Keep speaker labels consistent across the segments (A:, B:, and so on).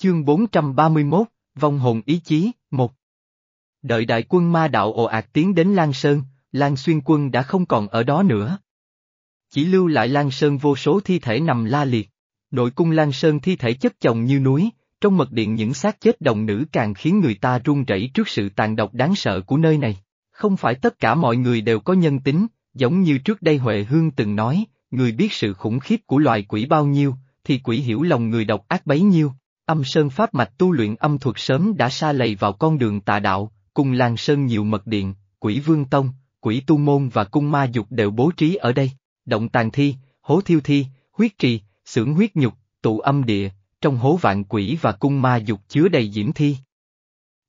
A: Chương 431, Vong hồn ý chí, một Đợi đại quân ma đạo ồ ạt tiến đến Lan Sơn, Lan Xuyên quân đã không còn ở đó nữa. Chỉ lưu lại Lan Sơn vô số thi thể nằm la liệt. Nội cung Lan Sơn thi thể chất chồng như núi, trong mật điện những xác chết đồng nữ càng khiến người ta run rẩy trước sự tàn độc đáng sợ của nơi này. Không phải tất cả mọi người đều có nhân tính, giống như trước đây Huệ Hương từng nói, người biết sự khủng khiếp của loài quỷ bao nhiêu, thì quỷ hiểu lòng người độc ác bấy nhiêu. Âm Sơn Pháp mạch tu luyện âm thuật sớm đã xa lầy vào con đường tà đạo, cùng làng Sơn nhiều mật điện, quỷ vương tông, quỷ tu môn và cung ma dục đều bố trí ở đây. Động tàn thi, hố thiêu thi, huyết trì, xưởng huyết nhục, tụ âm địa, trong hố vạn quỷ và cung ma dục chứa đầy diễm thi.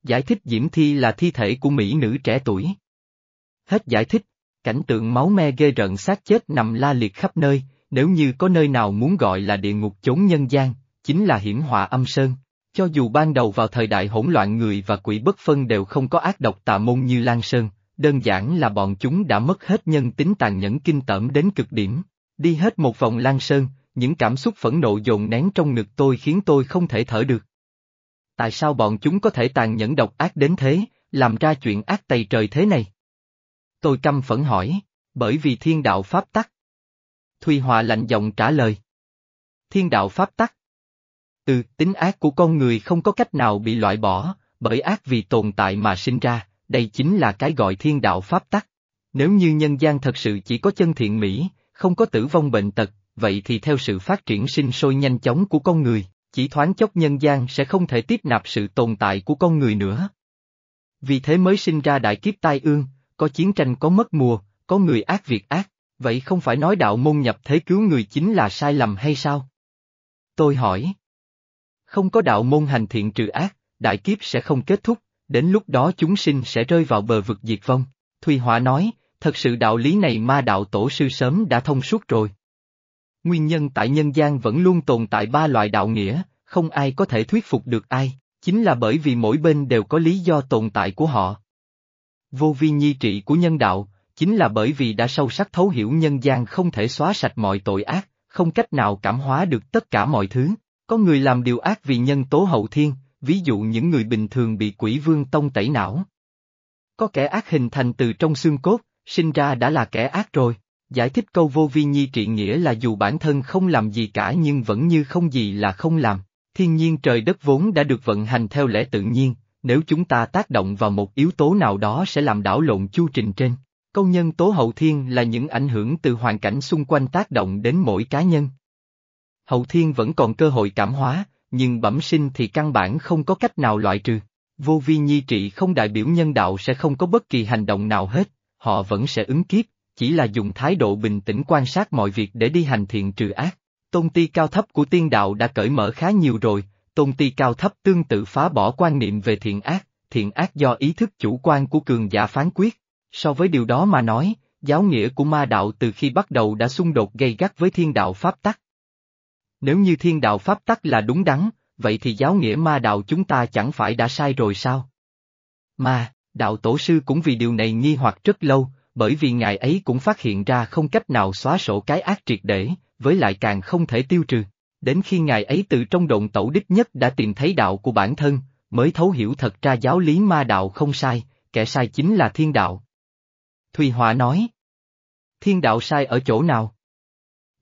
A: Giải thích diễm thi là thi thể của mỹ nữ trẻ tuổi. Hết giải thích, cảnh tượng máu me ghê rợn xác chết nằm la liệt khắp nơi, nếu như có nơi nào muốn gọi là địa ngục chốn nhân gian, chính là hiểm họa âm sơn. Cho dù ban đầu vào thời đại hỗn loạn người và quỷ bất phân đều không có ác độc tà môn như Lan Sơn, đơn giản là bọn chúng đã mất hết nhân tính tàn nhẫn kinh tởm đến cực điểm. Đi hết một vòng Lan Sơn, những cảm xúc phẫn nộ dồn nén trong ngực tôi khiến tôi không thể thở được. Tại sao bọn chúng có thể tàn nhẫn độc ác đến thế, làm ra chuyện ác tày trời thế này? Tôi căm phẫn hỏi, bởi vì thiên đạo pháp tắc. Thùy Hòa lạnh giọng trả lời. Thiên đạo pháp tắc. Ừ, tính ác của con người không có cách nào bị loại bỏ, bởi ác vì tồn tại mà sinh ra, đây chính là cái gọi thiên đạo pháp tắc. Nếu như nhân gian thật sự chỉ có chân thiện mỹ, không có tử vong bệnh tật, vậy thì theo sự phát triển sinh sôi nhanh chóng của con người, chỉ thoáng chốc nhân gian sẽ không thể tiếp nạp sự tồn tại của con người nữa. Vì thế mới sinh ra đại kiếp tai ương, có chiến tranh có mất mùa, có người ác việc ác, vậy không phải nói đạo môn nhập thế cứu người chính là sai lầm hay sao? Tôi hỏi. Không có đạo môn hành thiện trừ ác, đại kiếp sẽ không kết thúc, đến lúc đó chúng sinh sẽ rơi vào bờ vực diệt vong. Thùy Hỏa nói, thật sự đạo lý này ma đạo tổ sư sớm đã thông suốt rồi. Nguyên nhân tại nhân gian vẫn luôn tồn tại ba loại đạo nghĩa, không ai có thể thuyết phục được ai, chính là bởi vì mỗi bên đều có lý do tồn tại của họ. Vô vi nhi trị của nhân đạo, chính là bởi vì đã sâu sắc thấu hiểu nhân gian không thể xóa sạch mọi tội ác, không cách nào cảm hóa được tất cả mọi thứ. Có người làm điều ác vì nhân tố hậu thiên, ví dụ những người bình thường bị quỷ vương tông tẩy não. Có kẻ ác hình thành từ trong xương cốt, sinh ra đã là kẻ ác rồi. Giải thích câu vô vi nhi trị nghĩa là dù bản thân không làm gì cả nhưng vẫn như không gì là không làm. Thiên nhiên trời đất vốn đã được vận hành theo lẽ tự nhiên, nếu chúng ta tác động vào một yếu tố nào đó sẽ làm đảo lộn chu trình trên. Câu nhân tố hậu thiên là những ảnh hưởng từ hoàn cảnh xung quanh tác động đến mỗi cá nhân. Hậu thiên vẫn còn cơ hội cảm hóa, nhưng bẩm sinh thì căn bản không có cách nào loại trừ. Vô vi nhi trị không đại biểu nhân đạo sẽ không có bất kỳ hành động nào hết, họ vẫn sẽ ứng kiếp, chỉ là dùng thái độ bình tĩnh quan sát mọi việc để đi hành thiện trừ ác. Tôn ti cao thấp của tiên đạo đã cởi mở khá nhiều rồi, tôn ti cao thấp tương tự phá bỏ quan niệm về thiện ác, thiện ác do ý thức chủ quan của cường giả phán quyết. So với điều đó mà nói, giáo nghĩa của ma đạo từ khi bắt đầu đã xung đột gây gắt với thiên đạo pháp tắc. Nếu như thiên đạo pháp tắc là đúng đắn, vậy thì giáo nghĩa ma đạo chúng ta chẳng phải đã sai rồi sao? Mà, đạo tổ sư cũng vì điều này nghi hoặc rất lâu, bởi vì ngài ấy cũng phát hiện ra không cách nào xóa sổ cái ác triệt để, với lại càng không thể tiêu trừ. Đến khi ngài ấy từ trong động tẩu đích nhất đã tìm thấy đạo của bản thân, mới thấu hiểu thật ra giáo lý ma đạo không sai, kẻ sai chính là thiên đạo. Thùy Họa nói. Thiên đạo sai ở chỗ nào?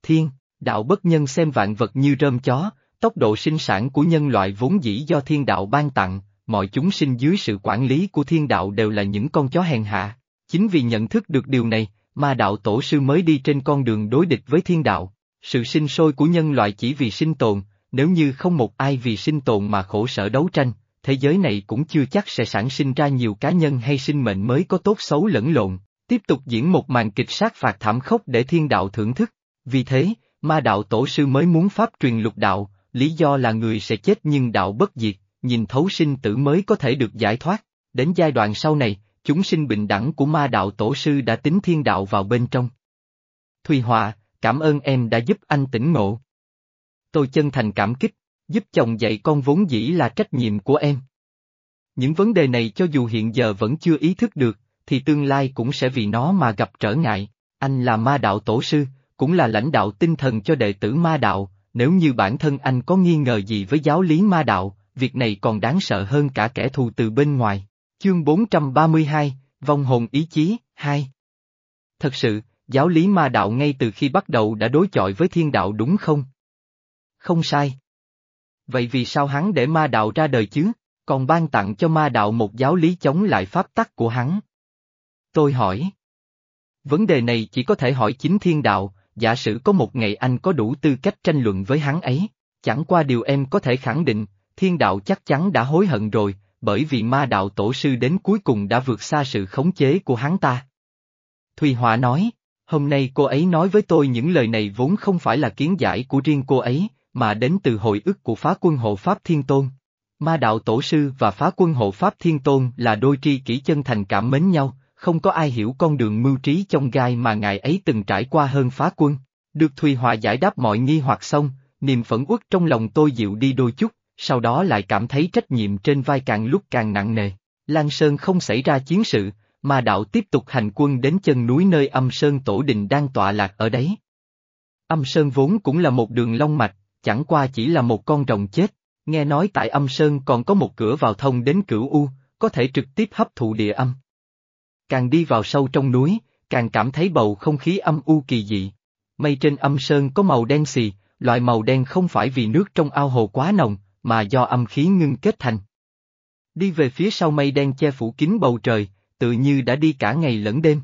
A: Thiên, đạo bất nhân xem vạn vật như rơm chó, tốc độ sinh sản của nhân loại vốn dĩ do thiên đạo ban tặng, mọi chúng sinh dưới sự quản lý của thiên đạo đều là những con chó hèn hạ. Chính vì nhận thức được điều này, mà đạo tổ sư mới đi trên con đường đối địch với thiên đạo. Sự sinh sôi của nhân loại chỉ vì sinh tồn, nếu như không một ai vì sinh tồn mà khổ sở đấu tranh, thế giới này cũng chưa chắc sẽ sản sinh ra nhiều cá nhân hay sinh mệnh mới có tốt xấu lẫn lộn, tiếp tục diễn một màn kịch sát phạt thảm khốc để thiên đạo thưởng thức. Vì thế, ma đạo tổ sư mới muốn pháp truyền lục đạo, lý do là người sẽ chết nhưng đạo bất diệt, nhìn thấu sinh tử mới có thể được giải thoát. Đến giai đoạn sau này, chúng sinh bình đẳng của ma đạo tổ sư đã tính thiên đạo vào bên trong. Thùy Hòa, cảm ơn em đã giúp anh tỉnh ngộ. Tôi chân thành cảm kích, giúp chồng dạy con vốn dĩ là trách nhiệm của em. Những vấn đề này cho dù hiện giờ vẫn chưa ý thức được, thì tương lai cũng sẽ vì nó mà gặp trở ngại. Anh là ma đạo tổ sư, cũng là lãnh đạo tinh thần cho đệ tử ma đạo, nếu như bản thân anh có nghi ngờ gì với giáo lý ma đạo, việc này còn đáng sợ hơn cả kẻ thù từ bên ngoài. Chương 432, Vong hồn ý chí, 2 Thật sự, giáo lý ma đạo ngay từ khi bắt đầu đã đối chọi với thiên đạo đúng không? Không sai. Vậy vì sao hắn để ma đạo ra đời chứ, còn ban tặng cho ma đạo một giáo lý chống lại pháp tắc của hắn? Tôi hỏi. Vấn đề này chỉ có thể hỏi chính thiên đạo, giả sử có một ngày anh có đủ tư cách tranh luận với hắn ấy, chẳng qua điều em có thể khẳng định, thiên đạo chắc chắn đã hối hận rồi, bởi vì ma đạo tổ sư đến cuối cùng đã vượt xa sự khống chế của hắn ta. Thùy Họa nói, hôm nay cô ấy nói với tôi những lời này vốn không phải là kiến giải của riêng cô ấy, mà đến từ hồi ức của phá quân hộ Pháp Thiên Tôn. Ma đạo tổ sư và phá quân hộ Pháp Thiên Tôn là đôi tri kỷ chân thành cảm mến nhau, không có ai hiểu con đường mưu trí trong gai mà ngài ấy từng trải qua hơn phá quân. Được Thùy hòa giải đáp mọi nghi hoặc xong, niềm phẫn uất trong lòng tôi dịu đi đôi chút, sau đó lại cảm thấy trách nhiệm trên vai càng lúc càng nặng nề. Lan Sơn không xảy ra chiến sự, mà đạo tiếp tục hành quân đến chân núi nơi âm Sơn Tổ Đình đang tọa lạc ở đấy. Âm Sơn vốn cũng là một đường long mạch, chẳng qua chỉ là một con rồng chết, nghe nói tại âm Sơn còn có một cửa vào thông đến cửu U, có thể trực tiếp hấp thụ địa âm. Càng đi vào sâu trong núi, càng cảm thấy bầu không khí âm u kỳ dị. Mây trên âm Sơn có màu đen xì, loại màu đen không phải vì nước trong ao hồ quá nồng, mà do âm khí ngưng kết thành. Đi về phía sau mây đen che phủ kín bầu trời, tự như đã đi cả ngày lẫn đêm.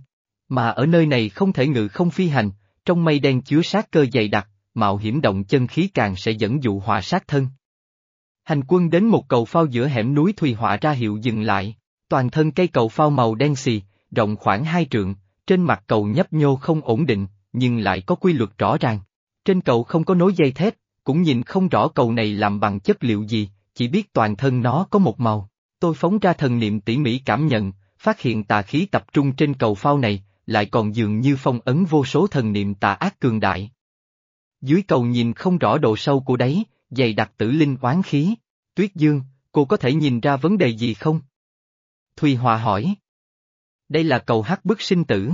A: Mà ở nơi này không thể ngự không phi hành, trong mây đen chứa sát cơ dày đặc, mạo hiểm động chân khí càng sẽ dẫn dụ họa sát thân. Hành quân đến một cầu phao giữa hẻm núi Thùy Họa ra hiệu dừng lại, toàn thân cây cầu phao màu đen xì, rộng khoảng hai trượng, trên mặt cầu nhấp nhô không ổn định, nhưng lại có quy luật rõ ràng. Trên cầu không có nối dây thép, cũng nhìn không rõ cầu này làm bằng chất liệu gì, chỉ biết toàn thân nó có một màu. Tôi phóng ra thần niệm tỉ mỉ cảm nhận, phát hiện tà khí tập trung trên cầu phao này, lại còn dường như phong ấn vô số thần niệm tà ác cường đại. Dưới cầu nhìn không rõ độ sâu của đáy, dày đặc tử linh oán khí. Tuyết Dương, cô có thể nhìn ra vấn đề gì không? Thùy Hòa hỏi. Đây là cầu hắc bức sinh tử.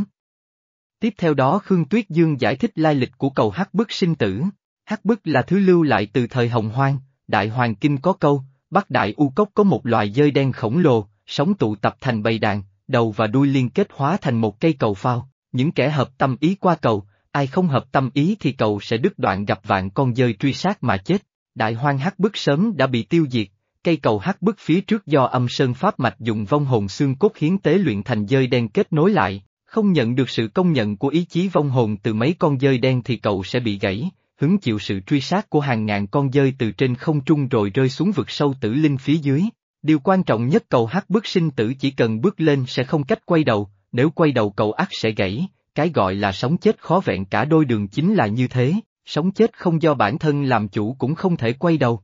A: Tiếp theo đó Khương Tuyết Dương giải thích lai lịch của cầu hắc bức sinh tử. Hắc bức là thứ lưu lại từ thời Hồng Hoang, Đại Hoàng Kinh có câu, Bắc Đại U Cốc có một loài dơi đen khổng lồ, sống tụ tập thành bầy đàn, đầu và đuôi liên kết hóa thành một cây cầu phao, những kẻ hợp tâm ý qua cầu, ai không hợp tâm ý thì cầu sẽ đứt đoạn gặp vạn con dơi truy sát mà chết. Đại hoang hắc bức sớm đã bị tiêu diệt, cây cầu hắc bức phía trước do âm sơn pháp mạch dùng vong hồn xương cốt hiến tế luyện thành dơi đen kết nối lại, không nhận được sự công nhận của ý chí vong hồn từ mấy con dơi đen thì cầu sẽ bị gãy, hứng chịu sự truy sát của hàng ngàn con dơi từ trên không trung rồi rơi xuống vực sâu tử linh phía dưới. Điều quan trọng nhất cầu hắc bước sinh tử chỉ cần bước lên sẽ không cách quay đầu, nếu quay đầu cầu ác sẽ gãy, cái gọi là sống chết khó vẹn cả đôi đường chính là như thế, sống chết không do bản thân làm chủ cũng không thể quay đầu.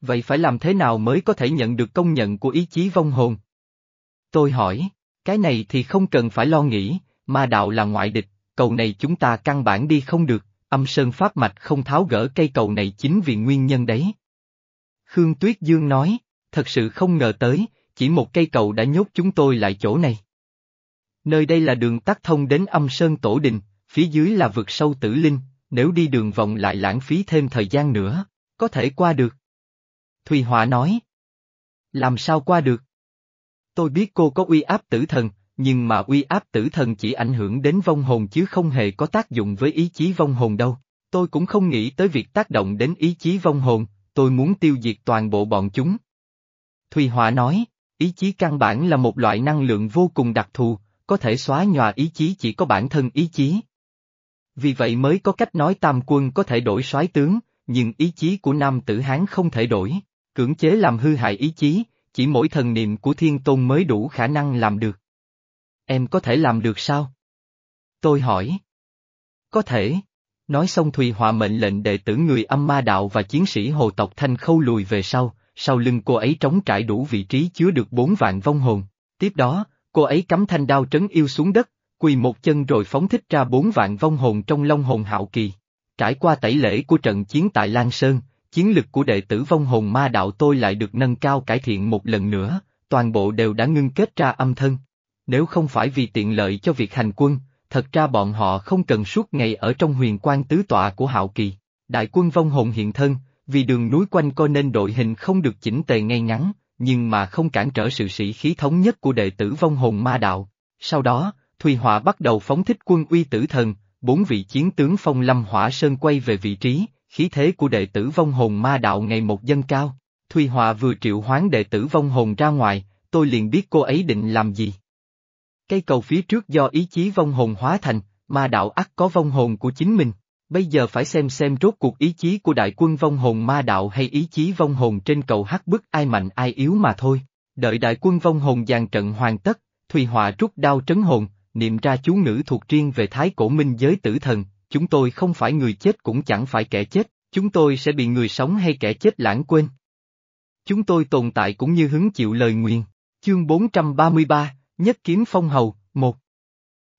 A: Vậy phải làm thế nào mới có thể nhận được công nhận của ý chí vong hồn? Tôi hỏi, cái này thì không cần phải lo nghĩ, ma đạo là ngoại địch, cầu này chúng ta căn bản đi không được, âm sơn pháp mạch không tháo gỡ cây cầu này chính vì nguyên nhân đấy. Khương Tuyết Dương nói, thật sự không ngờ tới, chỉ một cây cầu đã nhốt chúng tôi lại chỗ này. Nơi đây là đường tắt thông đến âm sơn tổ đình, phía dưới là vực sâu tử linh, nếu đi đường vòng lại lãng phí thêm thời gian nữa, có thể qua được. Thùy Họa nói. Làm sao qua được? Tôi biết cô có uy áp tử thần, nhưng mà uy áp tử thần chỉ ảnh hưởng đến vong hồn chứ không hề có tác dụng với ý chí vong hồn đâu. Tôi cũng không nghĩ tới việc tác động đến ý chí vong hồn, tôi muốn tiêu diệt toàn bộ bọn chúng. Thùy Họa nói, ý chí căn bản là một loại năng lượng vô cùng đặc thù, có thể xóa nhòa ý chí chỉ có bản thân ý chí. Vì vậy mới có cách nói tam quân có thể đổi soái tướng, nhưng ý chí của nam tử Hán không thể đổi, cưỡng chế làm hư hại ý chí, chỉ mỗi thần niệm của thiên tôn mới đủ khả năng làm được. Em có thể làm được sao? Tôi hỏi. Có thể. Nói xong Thùy hòa mệnh lệnh đệ tử người âm ma đạo và chiến sĩ hồ tộc Thanh Khâu lùi về sau, sau lưng cô ấy trống trải đủ vị trí chứa được bốn vạn vong hồn. Tiếp đó, cô ấy cắm thanh đao trấn yêu xuống đất, quỳ một chân rồi phóng thích ra bốn vạn vong hồn trong long hồn hạo kỳ. Trải qua tẩy lễ của trận chiến tại Lan Sơn, chiến lực của đệ tử vong hồn ma đạo tôi lại được nâng cao cải thiện một lần nữa, toàn bộ đều đã ngưng kết ra âm thân. Nếu không phải vì tiện lợi cho việc hành quân, thật ra bọn họ không cần suốt ngày ở trong huyền quan tứ tọa của Hạo Kỳ. đại quân vong hồn hiện thân, vì đường núi quanh co nên đội hình không được chỉnh tề ngay ngắn, nhưng mà không cản trở sự sĩ khí thống nhất của đệ tử vong hồn ma đạo. Sau đó, Thùy Họa bắt đầu phóng thích quân uy tử thần, bốn vị chiến tướng phong lâm hỏa sơn quay về vị trí, khí thế của đệ tử vong hồn ma đạo ngày một dâng cao. Thùy hòa vừa triệu hoán đệ tử vong hồn ra ngoài, tôi liền biết cô ấy định làm gì. Cây cầu phía trước do ý chí vong hồn hóa thành, ma đạo ắt có vong hồn của chính mình. Bây giờ phải xem xem rốt cuộc ý chí của đại quân vong hồn ma đạo hay ý chí vong hồn trên cầu hắc bức ai mạnh ai yếu mà thôi. Đợi đại quân vong hồn dàn trận hoàn tất, Thùy Họa rút đao trấn hồn, niệm ra chú ngữ thuộc riêng về thái cổ minh giới tử thần, chúng tôi không phải người chết cũng chẳng phải kẻ chết, chúng tôi sẽ bị người sống hay kẻ chết lãng quên. Chúng tôi tồn tại cũng như hứng chịu lời nguyện. Chương 433, Nhất Kiếm Phong Hầu, 1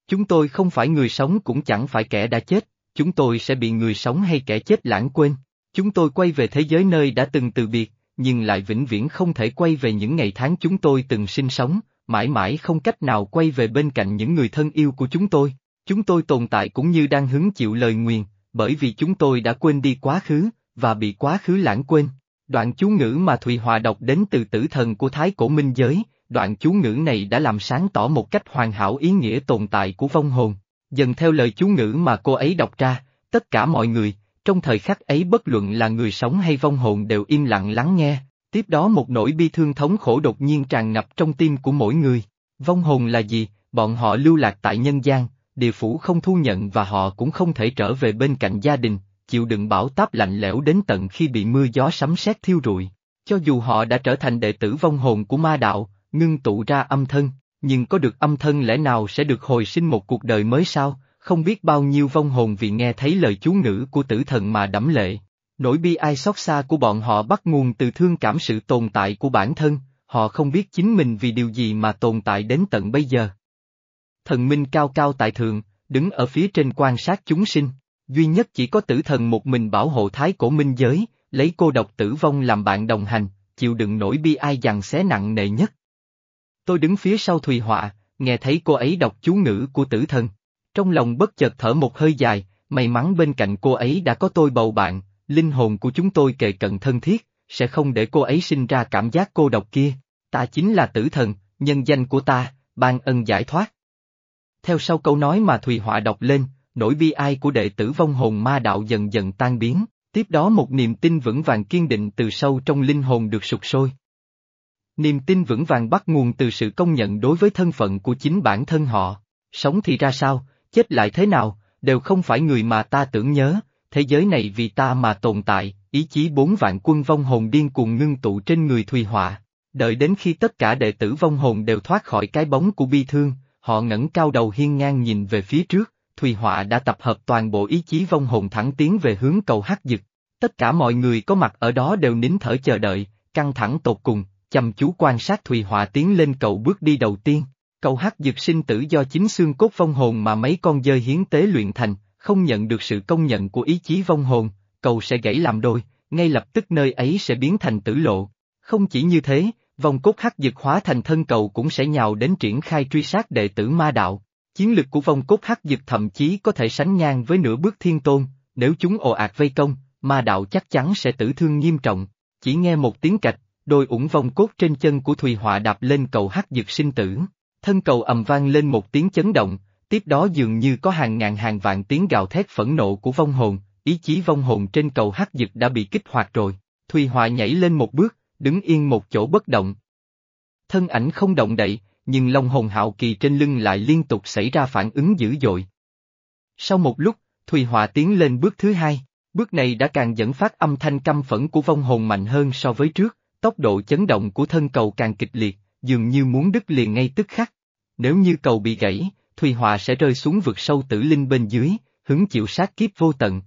A: Chúng tôi không phải người sống cũng chẳng phải kẻ đã chết, chúng tôi sẽ bị người sống hay kẻ chết lãng quên. Chúng tôi quay về thế giới nơi đã từng từ biệt, nhưng lại vĩnh viễn không thể quay về những ngày tháng chúng tôi từng sinh sống, mãi mãi không cách nào quay về bên cạnh những người thân yêu của chúng tôi. Chúng tôi tồn tại cũng như đang hứng chịu lời nguyền, bởi vì chúng tôi đã quên đi quá khứ, và bị quá khứ lãng quên. Đoạn chú ngữ mà Thùy Hòa đọc đến từ tử thần của Thái Cổ Minh Giới, đoạn chú ngữ này đã làm sáng tỏ một cách hoàn hảo ý nghĩa tồn tại của vong hồn. Dần theo lời chú ngữ mà cô ấy đọc ra, tất cả mọi người, trong thời khắc ấy bất luận là người sống hay vong hồn đều im lặng lắng nghe, tiếp đó một nỗi bi thương thống khổ đột nhiên tràn ngập trong tim của mỗi người. Vong hồn là gì? Bọn họ lưu lạc tại nhân gian, địa phủ không thu nhận và họ cũng không thể trở về bên cạnh gia đình, chịu đựng bão táp lạnh lẽo đến tận khi bị mưa gió sấm sét thiêu rụi. Cho dù họ đã trở thành đệ tử vong hồn của ma đạo, ngưng tụ ra âm thân, nhưng có được âm thân lẽ nào sẽ được hồi sinh một cuộc đời mới sao, không biết bao nhiêu vong hồn vì nghe thấy lời chú ngữ của tử thần mà đẫm lệ. Nỗi bi ai xót xa của bọn họ bắt nguồn từ thương cảm sự tồn tại của bản thân, họ không biết chính mình vì điều gì mà tồn tại đến tận bây giờ. Thần minh cao cao tại thượng, đứng ở phía trên quan sát chúng sinh, duy nhất chỉ có tử thần một mình bảo hộ thái cổ minh giới, lấy cô độc tử vong làm bạn đồng hành, chịu đựng nỗi bi ai dằn xé nặng nề nhất. Tôi đứng phía sau Thùy Họa, nghe thấy cô ấy đọc chú ngữ của tử thần. Trong lòng bất chợt thở một hơi dài, may mắn bên cạnh cô ấy đã có tôi bầu bạn, linh hồn của chúng tôi kề cận thân thiết, sẽ không để cô ấy sinh ra cảm giác cô độc kia. Ta chính là tử thần, nhân danh của ta, ban ân giải thoát. Theo sau câu nói mà Thùy Họa đọc lên, nỗi bi ai của đệ tử vong hồn ma đạo dần dần tan biến, tiếp đó một niềm tin vững vàng kiên định từ sâu trong linh hồn được sụt sôi. Niềm tin vững vàng bắt nguồn từ sự công nhận đối với thân phận của chính bản thân họ, sống thì ra sao, chết lại thế nào, đều không phải người mà ta tưởng nhớ, thế giới này vì ta mà tồn tại, ý chí bốn vạn quân vong hồn điên cuồng ngưng tụ trên người Thùy Họa. Đợi đến khi tất cả đệ tử vong hồn đều thoát khỏi cái bóng của bi thương, họ ngẩng cao đầu hiên ngang nhìn về phía trước, Thùy Họa đã tập hợp toàn bộ ý chí vong hồn thẳng tiến về hướng cầu hắc dực. Tất cả mọi người có mặt ở đó đều nín thở chờ đợi, căng thẳng tột cùng, chăm chú quan sát Thùy Họa tiến lên cầu bước đi đầu tiên. Cầu hắc dực sinh tử do chính xương cốt vong hồn mà mấy con dơi hiến tế luyện thành, không nhận được sự công nhận của ý chí vong hồn, cầu sẽ gãy làm đôi, ngay lập tức nơi ấy sẽ biến thành tử lộ. Không chỉ như thế, vòng cốt hắc dực hóa thành thân cầu cũng sẽ nhào đến triển khai truy sát đệ tử ma đạo. Chiến lực của vong cốt hắc dực thậm chí có thể sánh ngang với nửa bước thiên tôn, nếu chúng ồ ạt vây công, ma đạo chắc chắn sẽ tử thương nghiêm trọng. Chỉ nghe một tiếng cạch, đôi ủng vong cốt trên chân của Thùy Họa đạp lên cầu hắc dực sinh tử. Thân cầu ầm vang lên một tiếng chấn động, tiếp đó dường như có hàng ngàn hàng vạn tiếng gào thét phẫn nộ của vong hồn, ý chí vong hồn trên cầu hắc dực đã bị kích hoạt rồi. Thùy Họa nhảy lên một bước, đứng yên một chỗ bất động. Thân ảnh không động đậy, nhưng long hồn hạo kỳ trên lưng lại liên tục xảy ra phản ứng dữ dội. Sau một lúc, Thùy Họa tiến lên bước thứ hai, bước này đã càng dẫn phát âm thanh căm phẫn của vong hồn mạnh hơn so với trước, tốc độ chấn động của thân cầu càng kịch liệt, dường như muốn đứt liền ngay tức khắc. Nếu như cầu bị gãy, Thùy Họa sẽ rơi xuống vực sâu tử linh bên dưới, hứng chịu sát kiếp vô tận.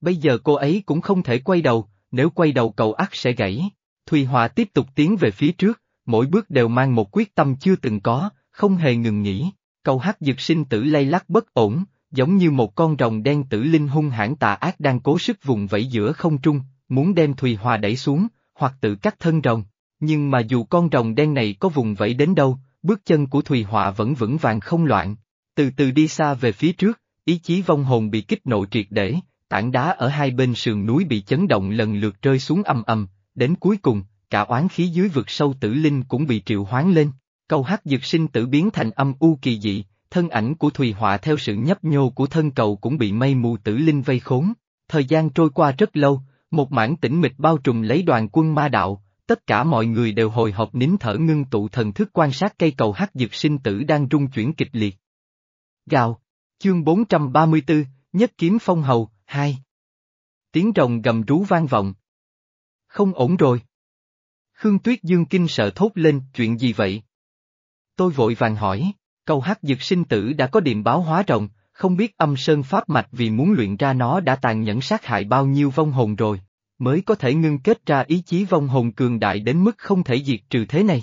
A: Bây giờ cô ấy cũng không thể quay đầu, nếu quay đầu cầu ắt sẽ gãy. Thùy Họa tiếp tục tiến về phía trước, mỗi bước đều mang một quyết tâm chưa từng có, không hề ngừng nghỉ. Cầu hát dược sinh tử lay lắc bất ổn, giống như một con rồng đen tử linh hung hãn tà ác đang cố sức vùng vẫy giữa không trung, muốn đem Thùy Hòa đẩy xuống, hoặc tự cắt thân rồng. Nhưng mà dù con rồng đen này có vùng vẫy đến đâu, bước chân của Thùy Hòa vẫn vững vàng không loạn. Từ từ đi xa về phía trước, ý chí vong hồn bị kích nộ triệt để, tảng đá ở hai bên sườn núi bị chấn động lần lượt rơi xuống âm âm, đến cuối cùng, cả oán khí dưới vực sâu tử linh cũng bị triệu hoán lên. Câu hắc dược sinh tử biến thành âm u kỳ dị, thân ảnh của Thùy Họa theo sự nhấp nhô của thân cầu cũng bị mây mù tử linh vây khốn. Thời gian trôi qua rất lâu, một mảng tĩnh mịch bao trùm lấy đoàn quân ma đạo, tất cả mọi người đều hồi hộp nín thở ngưng tụ thần thức quan sát cây cầu hắc dược sinh tử đang rung chuyển kịch liệt. Gào, chương 434, Nhất kiếm phong hầu, 2 Tiếng rồng gầm rú vang vọng. Không ổn rồi. Khương Tuyết Dương kinh sợ thốt lên, chuyện gì vậy? Tôi vội vàng hỏi, cầu hắc dược sinh tử đã có điềm báo hóa rộng, không biết âm sơn pháp mạch vì muốn luyện ra nó đã tàn nhẫn sát hại bao nhiêu vong hồn rồi, mới có thể ngưng kết ra ý chí vong hồn cường đại đến mức không thể diệt trừ thế này.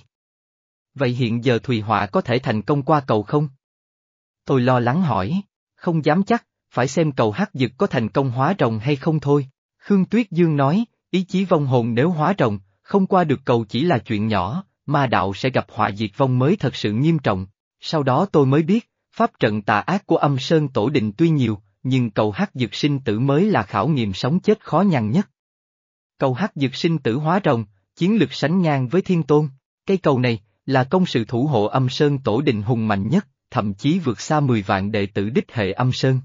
A: Vậy hiện giờ Thùy Họa có thể thành công qua cầu không? Tôi lo lắng hỏi, không dám chắc, phải xem cầu hắc dực có thành công hóa rồng hay không thôi. Khương Tuyết Dương nói, ý chí vong hồn nếu hóa rồng, không qua được cầu chỉ là chuyện nhỏ, ma đạo sẽ gặp họa diệt vong mới thật sự nghiêm trọng. Sau đó tôi mới biết, pháp trận tà ác của âm sơn tổ định tuy nhiều, nhưng cầu hắc dược sinh tử mới là khảo nghiệm sống chết khó nhằn nhất. Cầu hắc dược sinh tử hóa rồng, chiến lực sánh ngang với thiên tôn, cây cầu này, là công sự thủ hộ âm sơn tổ định hùng mạnh nhất, thậm chí vượt xa 10 vạn đệ tử đích hệ âm sơn.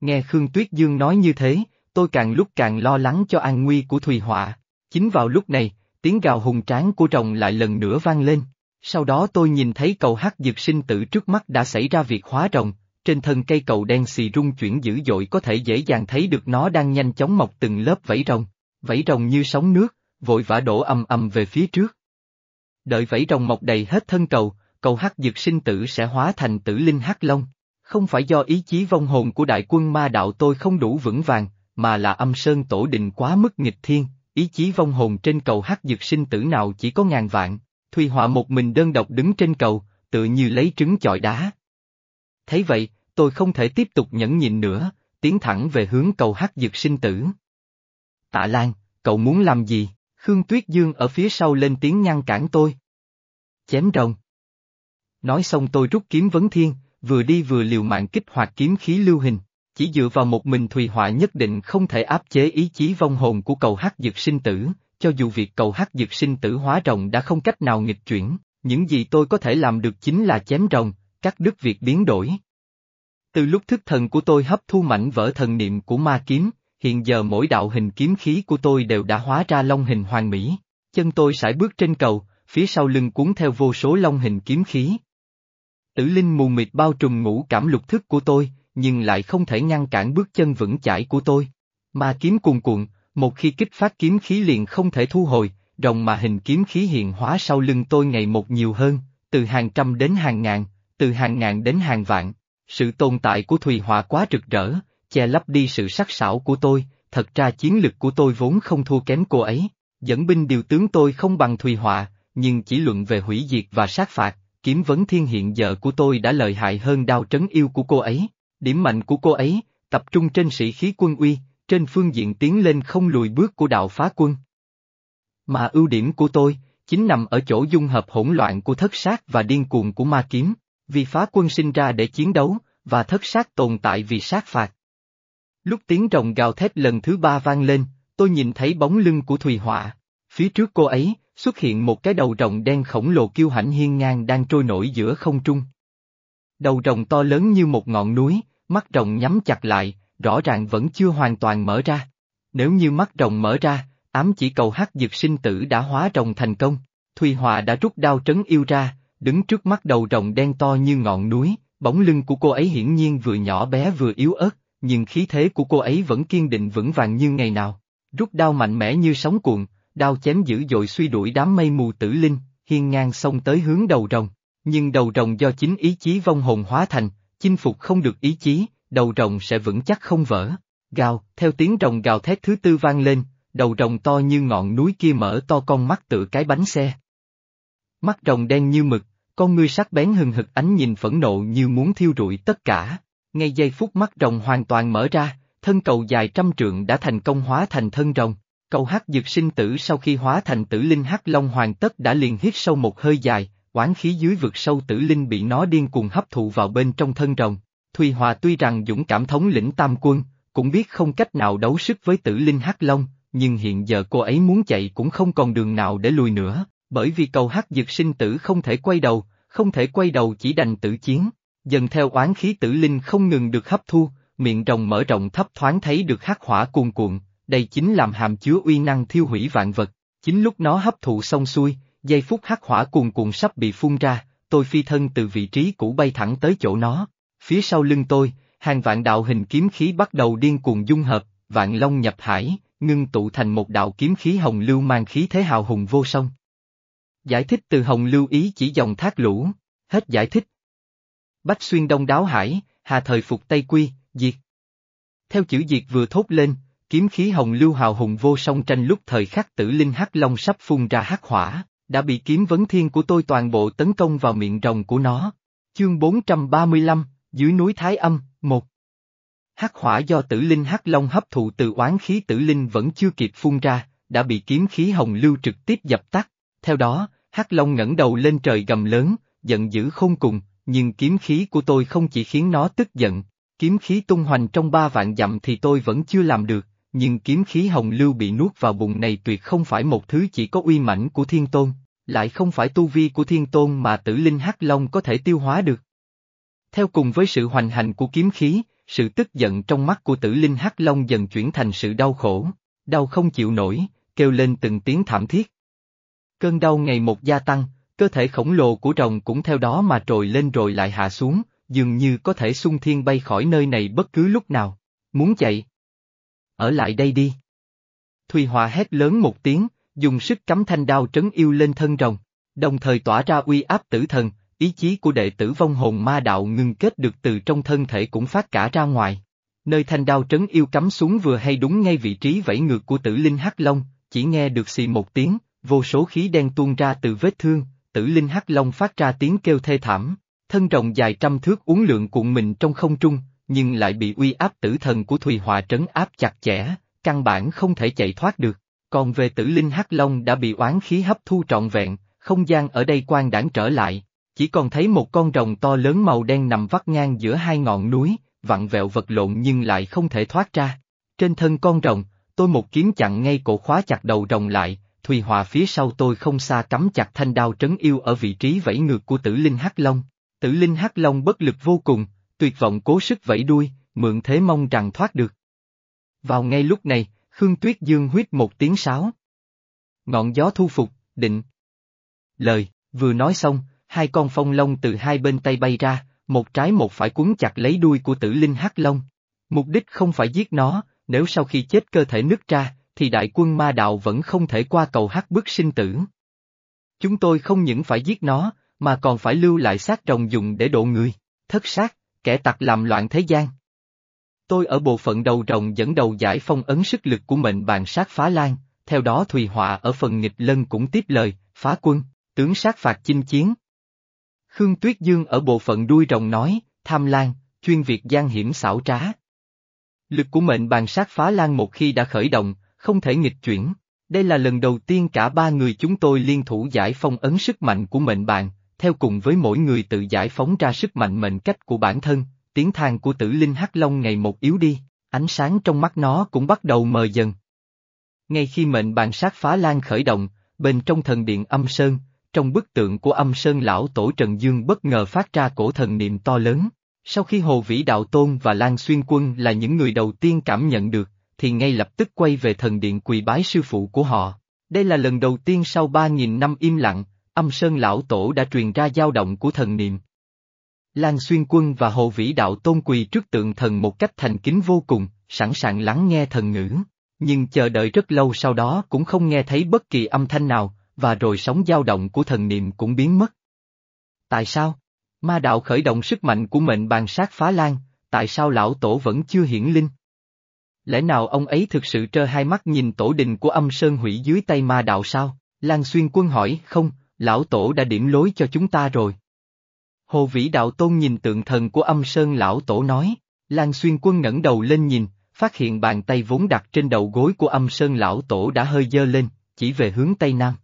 A: Nghe Khương Tuyết Dương nói như thế, tôi càng lúc càng lo lắng cho an nguy của Thùy Họa. Chính vào lúc này, tiếng gào hùng tráng của rồng lại lần nữa vang lên. Sau đó tôi nhìn thấy cầu hắc dược sinh tử trước mắt đã xảy ra việc hóa rồng, trên thân cây cầu đen xì rung chuyển dữ dội có thể dễ dàng thấy được nó đang nhanh chóng mọc từng lớp vảy rồng, vảy rồng như sóng nước, vội vã đổ ầm ầm về phía trước. Đợi vảy rồng mọc đầy hết thân cầu, cầu hắc dược sinh tử sẽ hóa thành tử linh hắc long. Không phải do ý chí vong hồn của đại quân ma đạo tôi không đủ vững vàng, mà là âm sơn tổ định quá mức nghịch thiên, ý chí vong hồn trên cầu hắc dược sinh tử nào chỉ có ngàn vạn, Thùy Họa một mình đơn độc đứng trên cầu, tự như lấy trứng chọi đá. Thấy vậy, tôi không thể tiếp tục nhẫn nhịn nữa, tiến thẳng về hướng cầu hắc dược sinh tử. Tạ Lan, cậu muốn làm gì? Khương Tuyết Dương ở phía sau lên tiếng ngăn cản tôi. Chém rồng. Nói xong tôi rút kiếm vấn thiên, vừa đi vừa liều mạng kích hoạt kiếm khí lưu hình. Chỉ dựa vào một mình Thùy Họa nhất định không thể áp chế ý chí vong hồn của cầu hắc dược sinh tử, cho dù việc cầu hắc dược sinh tử hóa rồng đã không cách nào nghịch chuyển, những gì tôi có thể làm được chính là chém rồng, cắt đứt việc biến đổi. Từ lúc thức thần của tôi hấp thu mảnh vỡ thần niệm của ma kiếm, hiện giờ mỗi đạo hình kiếm khí của tôi đều đã hóa ra long hình hoàn mỹ, chân tôi sải bước trên cầu, phía sau lưng cuốn theo vô số long hình kiếm khí. Tử linh mù mịt bao trùm ngũ cảm lục thức của tôi, nhưng lại không thể ngăn cản bước chân vững chãi của tôi. Ma kiếm cuồn cuộn, một khi kích phát kiếm khí liền không thể thu hồi, rồng mà hình kiếm khí hiện hóa sau lưng tôi ngày một nhiều hơn, từ hàng trăm đến hàng ngàn, từ hàng ngàn đến hàng vạn. Sự tồn tại của Thùy Họa quá rực rỡ, che lấp đi sự sắc sảo của tôi, thật ra chiến lực của tôi vốn không thua kém cô ấy. Dẫn binh điều tướng tôi không bằng Thùy Họa, nhưng chỉ luận về hủy diệt và sát phạt, kiếm vấn thiên hiện giờ của tôi đã lợi hại hơn đao trấn yêu của cô ấy. Điểm mạnh của cô ấy, tập trung trên sĩ khí quân uy, trên phương diện tiến lên không lùi bước của đạo phá quân. Mà ưu điểm của tôi, chính nằm ở chỗ dung hợp hỗn loạn của thất sát và điên cuồng của ma kiếm, vì phá quân sinh ra để chiến đấu, và thất sát tồn tại vì sát phạt. Lúc tiếng rồng gào thét lần thứ ba vang lên, tôi nhìn thấy bóng lưng của Thùy Họa. Phía trước cô ấy, xuất hiện một cái đầu rồng đen khổng lồ kiêu hãnh hiên ngang đang trôi nổi giữa không trung. Đầu rồng to lớn như một ngọn núi, mắt rồng nhắm chặt lại, rõ ràng vẫn chưa hoàn toàn mở ra. Nếu như mắt rồng mở ra, ám chỉ cầu hắc dược sinh tử đã hóa rồng thành công. Thùy hòa đã rút đao trấn yêu ra, đứng trước mắt đầu rồng đen to như ngọn núi, bóng lưng của cô ấy hiển nhiên vừa nhỏ bé vừa yếu ớt, nhưng khí thế của cô ấy vẫn kiên định vững vàng như ngày nào. Rút đao mạnh mẽ như sóng cuộn, đao chém dữ dội suy đuổi đám mây mù tử linh, hiên ngang xông tới hướng đầu rồng. Nhưng đầu rồng do chính ý chí vong hồn hóa thành, chinh phục không được ý chí, đầu rồng sẽ vững chắc không vỡ. Gào, theo tiếng rồng gào thét thứ tư vang lên, đầu rồng to như ngọn núi kia mở to con mắt tự cái bánh xe. Mắt rồng đen như mực, con ngươi sắc bén hừng hực ánh nhìn phẫn nộ như muốn thiêu rụi tất cả. Ngay giây phút mắt rồng hoàn toàn mở ra, thân cầu dài trăm trượng đã thành công hóa thành thân rồng. Cầu hắc dược sinh tử sau khi hóa thành tử linh hắc long hoàn tất đã liền hít sâu một hơi dài, oán khí dưới vực sâu tử linh bị nó điên cuồng hấp thụ vào bên trong thân rồng. Thùy Hòa tuy rằng dũng cảm thống lĩnh tam quân, cũng biết không cách nào đấu sức với tử linh Hắc Long, nhưng hiện giờ cô ấy muốn chạy cũng không còn đường nào để lùi nữa, bởi vì cầu hắc dược sinh tử không thể quay đầu, không thể quay đầu chỉ đành tử chiến. Dần theo oán khí tử linh không ngừng được hấp thu, miệng rồng mở rộng thấp thoáng thấy được hắc hỏa cuồn cuộn, đây chính làm hàm chứa uy năng thiêu hủy vạn vật. Chính lúc nó hấp thụ xong xuôi, giây phút hắc hỏa cuồn cuộn sắp bị phun ra, tôi phi thân từ vị trí cũ bay thẳng tới chỗ nó. Phía sau lưng tôi, hàng vạn đạo hình kiếm khí bắt đầu điên cuồng dung hợp, vạn long nhập hải, ngưng tụ thành một đạo kiếm khí hồng lưu mang khí thế hào hùng vô song. Giải thích từ hồng lưu ý chỉ dòng thác lũ, hết giải thích. Bách xuyên đông đáo hải, hà thời phục Tây Quy, diệt. Theo chữ diệt vừa thốt lên, kiếm khí hồng lưu hào hùng vô song tranh lúc thời khắc tử linh hắc long sắp phun ra hắc hỏa, đã bị kiếm vấn thiên của tôi toàn bộ tấn công vào miệng rồng của nó. Chương 435, dưới núi Thái Âm, 1 Hắc hỏa do tử linh hắc long hấp thụ từ oán khí tử linh vẫn chưa kịp phun ra, đã bị kiếm khí hồng lưu trực tiếp dập tắt. Theo đó, hắc long ngẩng đầu lên trời gầm lớn, giận dữ không cùng, nhưng kiếm khí của tôi không chỉ khiến nó tức giận, kiếm khí tung hoành trong ba vạn dặm thì tôi vẫn chưa làm được, nhưng kiếm khí hồng lưu bị nuốt vào bụng này tuyệt không phải một thứ chỉ có uy mãnh của thiên tôn, lại không phải tu vi của thiên tôn mà tử linh hắc long có thể tiêu hóa được. Theo cùng với sự hoành hành của kiếm khí, sự tức giận trong mắt của tử linh hắc long dần chuyển thành sự đau khổ, đau không chịu nổi, kêu lên từng tiếng thảm thiết. Cơn đau ngày một gia tăng, cơ thể khổng lồ của rồng cũng theo đó mà trồi lên rồi lại hạ xuống, dường như có thể xung thiên bay khỏi nơi này bất cứ lúc nào. Muốn chạy? Ở lại đây đi. Thùy Hòa hét lớn một tiếng, dùng sức cắm thanh đao trấn yêu lên thân rồng, đồng thời tỏa ra uy áp tử thần, ý chí của đệ tử vong hồn ma đạo ngưng kết được từ trong thân thể cũng phát cả ra ngoài. Nơi thanh đao trấn yêu cắm xuống vừa hay đúng ngay vị trí vẫy ngược của tử linh hắc long, chỉ nghe được xì một tiếng, vô số khí đen tuôn ra từ vết thương, tử linh hắc long phát ra tiếng kêu thê thảm, thân rồng dài trăm thước uốn lượn cuộn mình trong không trung, nhưng lại bị uy áp tử thần của Thùy Hòa trấn áp chặt chẽ, căn bản không thể chạy thoát được. Còn về tử linh hắc long đã bị oán khí hấp thu trọn vẹn, không gian ở đây quan đảng trở lại, chỉ còn thấy một con rồng to lớn màu đen nằm vắt ngang giữa hai ngọn núi, vặn vẹo vật lộn nhưng lại không thể thoát ra. Trên thân con rồng, tôi một kiếm chặn ngay cổ khóa chặt đầu rồng lại, Thùy Hòa phía sau tôi không xa cắm chặt thanh đao trấn yêu ở vị trí vẫy ngược của tử linh hắc long. Tử linh hắc long bất lực vô cùng, tuyệt vọng cố sức vẫy đuôi, mượn thế mong rằng thoát được. Vào ngay lúc này, Khương Tuyết Dương huyết một tiếng sáo. Ngọn gió thu phục, định. Lời, vừa nói xong, hai con phong long từ hai bên tay bay ra, một trái một phải cuốn chặt lấy đuôi của tử linh hắc long. Mục đích không phải giết nó, nếu sau khi chết cơ thể nứt ra, thì đại quân ma đạo vẫn không thể qua cầu hắc bức sinh tử. Chúng tôi không những phải giết nó, mà còn phải lưu lại xác rồng dùng để độ người, thất sát, kẻ tặc làm loạn thế gian. Tôi ở bộ phận đầu rồng dẫn đầu giải phong ấn sức lực của mệnh bàn sát phá lan, theo đó Thùy Họa ở phần nghịch lân cũng tiếp lời, phá quân, tướng sát phạt chinh chiến. Khương Tuyết Dương ở bộ phận đuôi rồng nói, tham lan, chuyên việc gian hiểm xảo trá. Lực của mệnh bàn sát phá lan một khi đã khởi động, không thể nghịch chuyển. Đây là lần đầu tiên cả ba người chúng tôi liên thủ giải phong ấn sức mạnh của mệnh bàn, theo cùng với mỗi người tự giải phóng ra sức mạnh mệnh cách của bản thân, tiếng thang của tử linh hắc long ngày một yếu đi, ánh sáng trong mắt nó cũng bắt đầu mờ dần. Ngay khi mệnh bàn sát phá lan khởi động, bên trong thần điện âm sơn, trong bức tượng của âm sơn lão tổ Trần Dương bất ngờ phát ra cổ thần niệm to lớn. Sau khi Hồ Vĩ Đạo Tôn và Lan Xuyên Quân là những người đầu tiên cảm nhận được, thì ngay lập tức quay về thần điện quỳ bái sư phụ của họ. Đây là lần đầu tiên sau 3.000 năm im lặng, âm sơn lão tổ đã truyền ra dao động của thần niệm. Lan Xuyên Quân và Hồ Vĩ Đạo Tôn quỳ trước tượng thần một cách thành kính vô cùng, sẵn sàng lắng nghe thần ngữ. Nhưng chờ đợi rất lâu sau đó cũng không nghe thấy bất kỳ âm thanh nào, và rồi sóng dao động của thần niệm cũng biến mất. Tại sao? Ma đạo khởi động sức mạnh của mệnh bàn sát phá lan, tại sao lão tổ vẫn chưa hiển linh? Lẽ nào ông ấy thực sự trơ hai mắt nhìn tổ đình của âm sơn hủy dưới tay ma đạo sao? Lan Xuyên Quân hỏi, không, lão tổ đã điểm lối cho chúng ta rồi. Hồ Vĩ Đạo Tôn nhìn tượng thần của âm sơn lão tổ nói, Lan Xuyên Quân ngẩng đầu lên nhìn, phát hiện bàn tay vốn đặt trên đầu gối của âm sơn lão tổ đã hơi dơ lên, chỉ về hướng Tây Nam.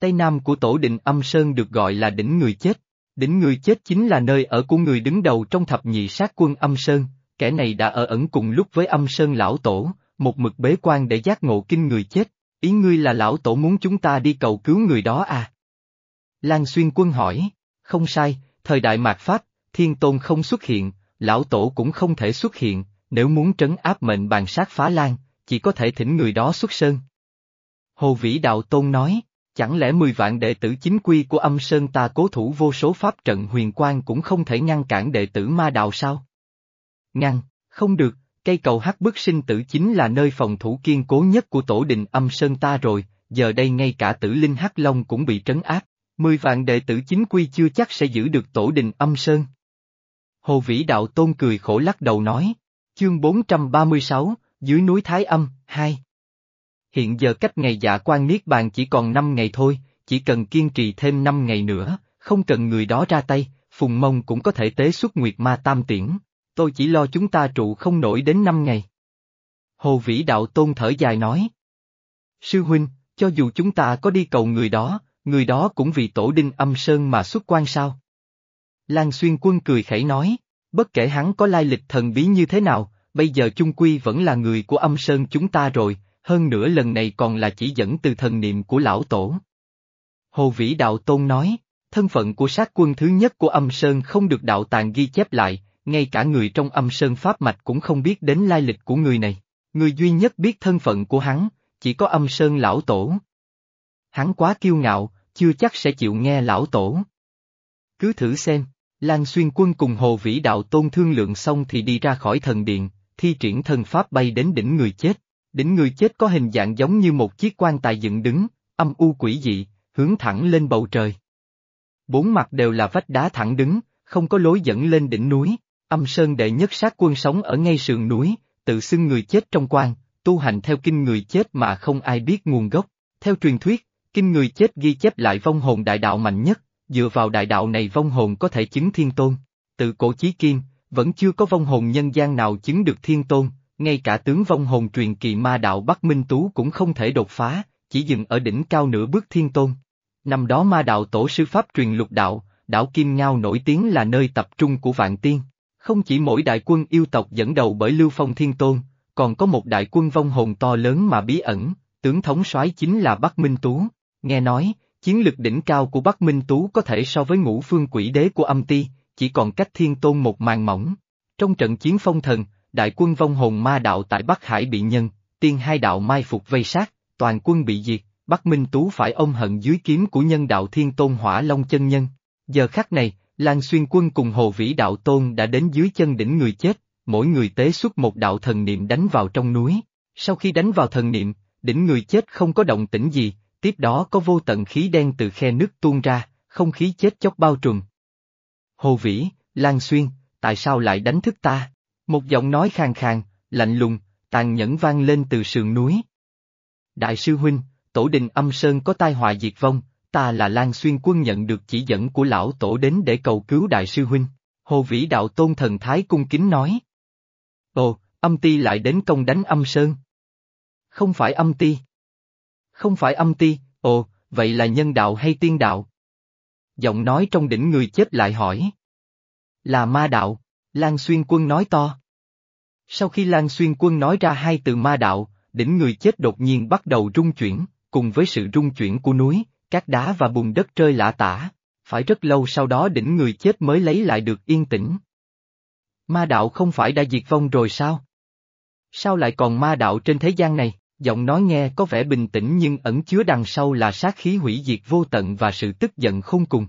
A: Tây Nam của tổ định âm sơn được gọi là đỉnh người chết. Đỉnh người chết chính là nơi ở của người đứng đầu trong thập nhị sát quân âm sơn, kẻ này đã ở ẩn cùng lúc với âm sơn lão tổ, một mực bế quan để giác ngộ kinh người chết, ý ngươi là lão tổ muốn chúng ta đi cầu cứu người đó à? Lan Xuyên Quân hỏi, không sai, thời đại mạt Pháp, thiên tôn không xuất hiện, lão tổ cũng không thể xuất hiện, nếu muốn trấn áp mệnh bàn sát phá lan, chỉ có thể thỉnh người đó xuất sơn. Hồ Vĩ Đạo Tôn nói, chẳng lẽ mười vạn đệ tử chính quy của âm sơn ta cố thủ vô số pháp trận huyền quang cũng không thể ngăn cản đệ tử ma đạo sao? Ngăn, không được, cây cầu hắc bức sinh tử chính là nơi phòng thủ kiên cố nhất của tổ đình âm sơn ta rồi, giờ đây ngay cả tử linh hắc long cũng bị trấn áp, mười vạn đệ tử chính quy chưa chắc sẽ giữ được tổ đình âm sơn. Hồ Vĩ Đạo Tôn cười khổ lắc đầu nói, chương 436, dưới núi Thái Âm, 2. Hiện giờ cách ngày dạ quan Niết Bàn chỉ còn 5 ngày thôi, chỉ cần kiên trì thêm 5 ngày nữa, không cần người đó ra tay, Phùng Mông cũng có thể tế xuất Nguyệt Ma Tam Tiễn, tôi chỉ lo chúng ta trụ không nổi đến năm ngày. Hồ Vĩ Đạo Tôn thở dài nói. Sư huynh, cho dù chúng ta có đi cầu người đó, người đó cũng vì tổ đinh âm sơn mà xuất quan sao? Lan Xuyên Quân cười khẩy nói, bất kể hắn có lai lịch thần bí như thế nào, bây giờ chung quy vẫn là người của âm sơn chúng ta rồi, hơn nữa lần này còn là chỉ dẫn từ thần niệm của lão tổ. Hồ Vĩ Đạo Tôn nói, thân phận của sát quân thứ nhất của âm sơn không được đạo tàng ghi chép lại, ngay cả người trong âm sơn pháp mạch cũng không biết đến lai lịch của người này. Người duy nhất biết thân phận của hắn, chỉ có âm sơn lão tổ. Hắn quá kiêu ngạo, chưa chắc sẽ chịu nghe lão tổ. Cứ thử xem, Lan Xuyên Quân cùng Hồ Vĩ Đạo Tôn thương lượng xong thì đi ra khỏi thần điện, thi triển thần pháp bay đến đỉnh người chết. Đỉnh người chết có hình dạng giống như một chiếc quan tài dựng đứng, âm u quỷ dị, hướng thẳng lên bầu trời. Bốn mặt đều là vách đá thẳng đứng, không có lối dẫn lên đỉnh núi, âm sơn đệ nhất sát quân sống ở ngay sườn núi, tự xưng người chết trong quan, tu hành theo kinh người chết mà không ai biết nguồn gốc. Theo truyền thuyết, kinh người chết ghi chép lại vong hồn đại đạo mạnh nhất, dựa vào đại đạo này vong hồn có thể chứng thiên tôn. Từ cổ chí kim, vẫn chưa có vong hồn nhân gian nào chứng được thiên tôn, ngay cả tướng vong hồn truyền kỳ ma đạo Bắc Minh Tú cũng không thể đột phá, chỉ dừng ở đỉnh cao nửa bước thiên tôn. Năm đó ma đạo tổ sư Pháp truyền lục đạo, đảo Kim Ngao nổi tiếng là nơi tập trung của vạn tiên. Không chỉ mỗi đại quân yêu tộc dẫn đầu bởi Lưu Phong Thiên Tôn, còn có một đại quân vong hồn to lớn mà bí ẩn, tướng thống soái chính là Bắc Minh Tú. Nghe nói, chiến lực đỉnh cao của Bắc Minh Tú có thể so với ngũ phương quỷ đế của âm ti, chỉ còn cách thiên tôn một màn mỏng. Trong trận chiến phong thần, đại quân vong hồn ma đạo tại Bắc Hải bị nhân, tiên hai đạo mai phục vây sát, toàn quân bị diệt, Bắc Minh Tú phải ôm hận dưới kiếm của nhân đạo thiên tôn hỏa long chân nhân. Giờ khắc này, Lan Xuyên Quân cùng Hồ Vĩ Đạo Tôn đã đến dưới chân đỉnh người chết, mỗi người tế xuất một đạo thần niệm đánh vào trong núi. Sau khi đánh vào thần niệm, đỉnh người chết không có động tĩnh gì, tiếp đó có vô tận khí đen từ khe nước tuôn ra, không khí chết chóc bao trùm. Hồ Vĩ, Lan Xuyên, tại sao lại đánh thức ta? Một giọng nói khàn khàn, lạnh lùng, tàn nhẫn vang lên từ sườn núi. Đại sư huynh, tổ đình âm sơn có tai họa diệt vong, ta là Lan Xuyên quân nhận được chỉ dẫn của lão tổ đến để cầu cứu đại sư huynh. Hồ Vĩ Đạo Tôn Thần Thái cung kính nói. Ồ, âm ti lại đến công đánh âm sơn. Không phải âm ti. Không phải âm ti, ồ, vậy là nhân đạo hay tiên đạo? Giọng nói trong đỉnh người chết lại hỏi. Là ma đạo, Lan Xuyên quân nói to. Sau khi Lan Xuyên quân nói ra hai từ ma đạo, đỉnh người chết đột nhiên bắt đầu rung chuyển, cùng với sự rung chuyển của núi, cát đá và bùn đất rơi lạ tả, phải rất lâu sau đó đỉnh người chết mới lấy lại được yên tĩnh. Ma đạo không phải đã diệt vong rồi sao? Sao lại còn ma đạo trên thế gian này? Giọng nói nghe có vẻ bình tĩnh nhưng ẩn chứa đằng sau là sát khí hủy diệt vô tận và sự tức giận không cùng.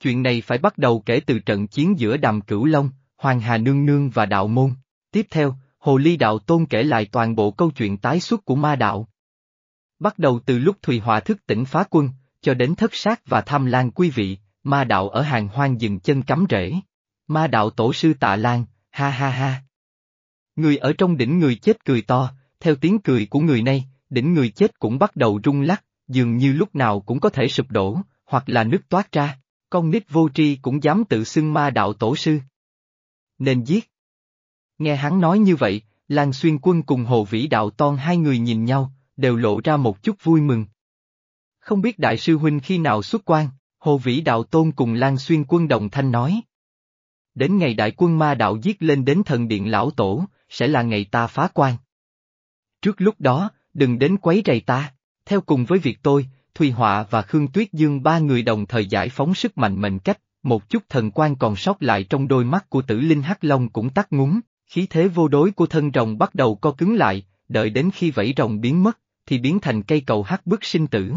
A: Chuyện này phải bắt đầu kể từ trận chiến giữa Đàm Cửu Long, Hoàng Hà Nương Nương và Đạo Môn. Tiếp theo, Hồ Ly Đạo Tôn kể lại toàn bộ câu chuyện tái xuất của ma đạo. Bắt đầu từ lúc Thùy Hòa thức tỉnh phá quân, cho đến thất sát và tham lan quý vị, ma đạo ở hàng hoang dừng chân cắm rễ. Ma đạo tổ sư tạ lan, ha ha ha. Người ở trong đỉnh người chết cười to, theo tiếng cười của người này, đỉnh người chết cũng bắt đầu rung lắc, dường như lúc nào cũng có thể sụp đổ, hoặc là nước toát ra, con nít vô tri cũng dám tự xưng ma đạo tổ sư. Nên giết. Nghe hắn nói như vậy, Lan Xuyên Quân cùng Hồ Vĩ Đạo Ton hai người nhìn nhau, đều lộ ra một chút vui mừng. Không biết Đại sư Huynh khi nào xuất quan, Hồ Vĩ Đạo Tôn cùng Lan Xuyên Quân đồng thanh nói. đến ngày đại quân ma đạo giết lên đến thần điện lão tổ, sẽ là ngày ta phá quan. Trước lúc đó, đừng đến quấy rầy ta, theo cùng với việc tôi, Thùy Họa và Khương Tuyết Dương ba người đồng thời giải phóng sức mạnh mệnh cách, một chút thần quan còn sót lại trong đôi mắt của tử linh hắc long cũng tắt ngúng, khí thế vô đối của thân rồng bắt đầu co cứng lại, đợi đến khi vẫy rồng biến mất, thì biến thành cây cầu hắc bức sinh tử.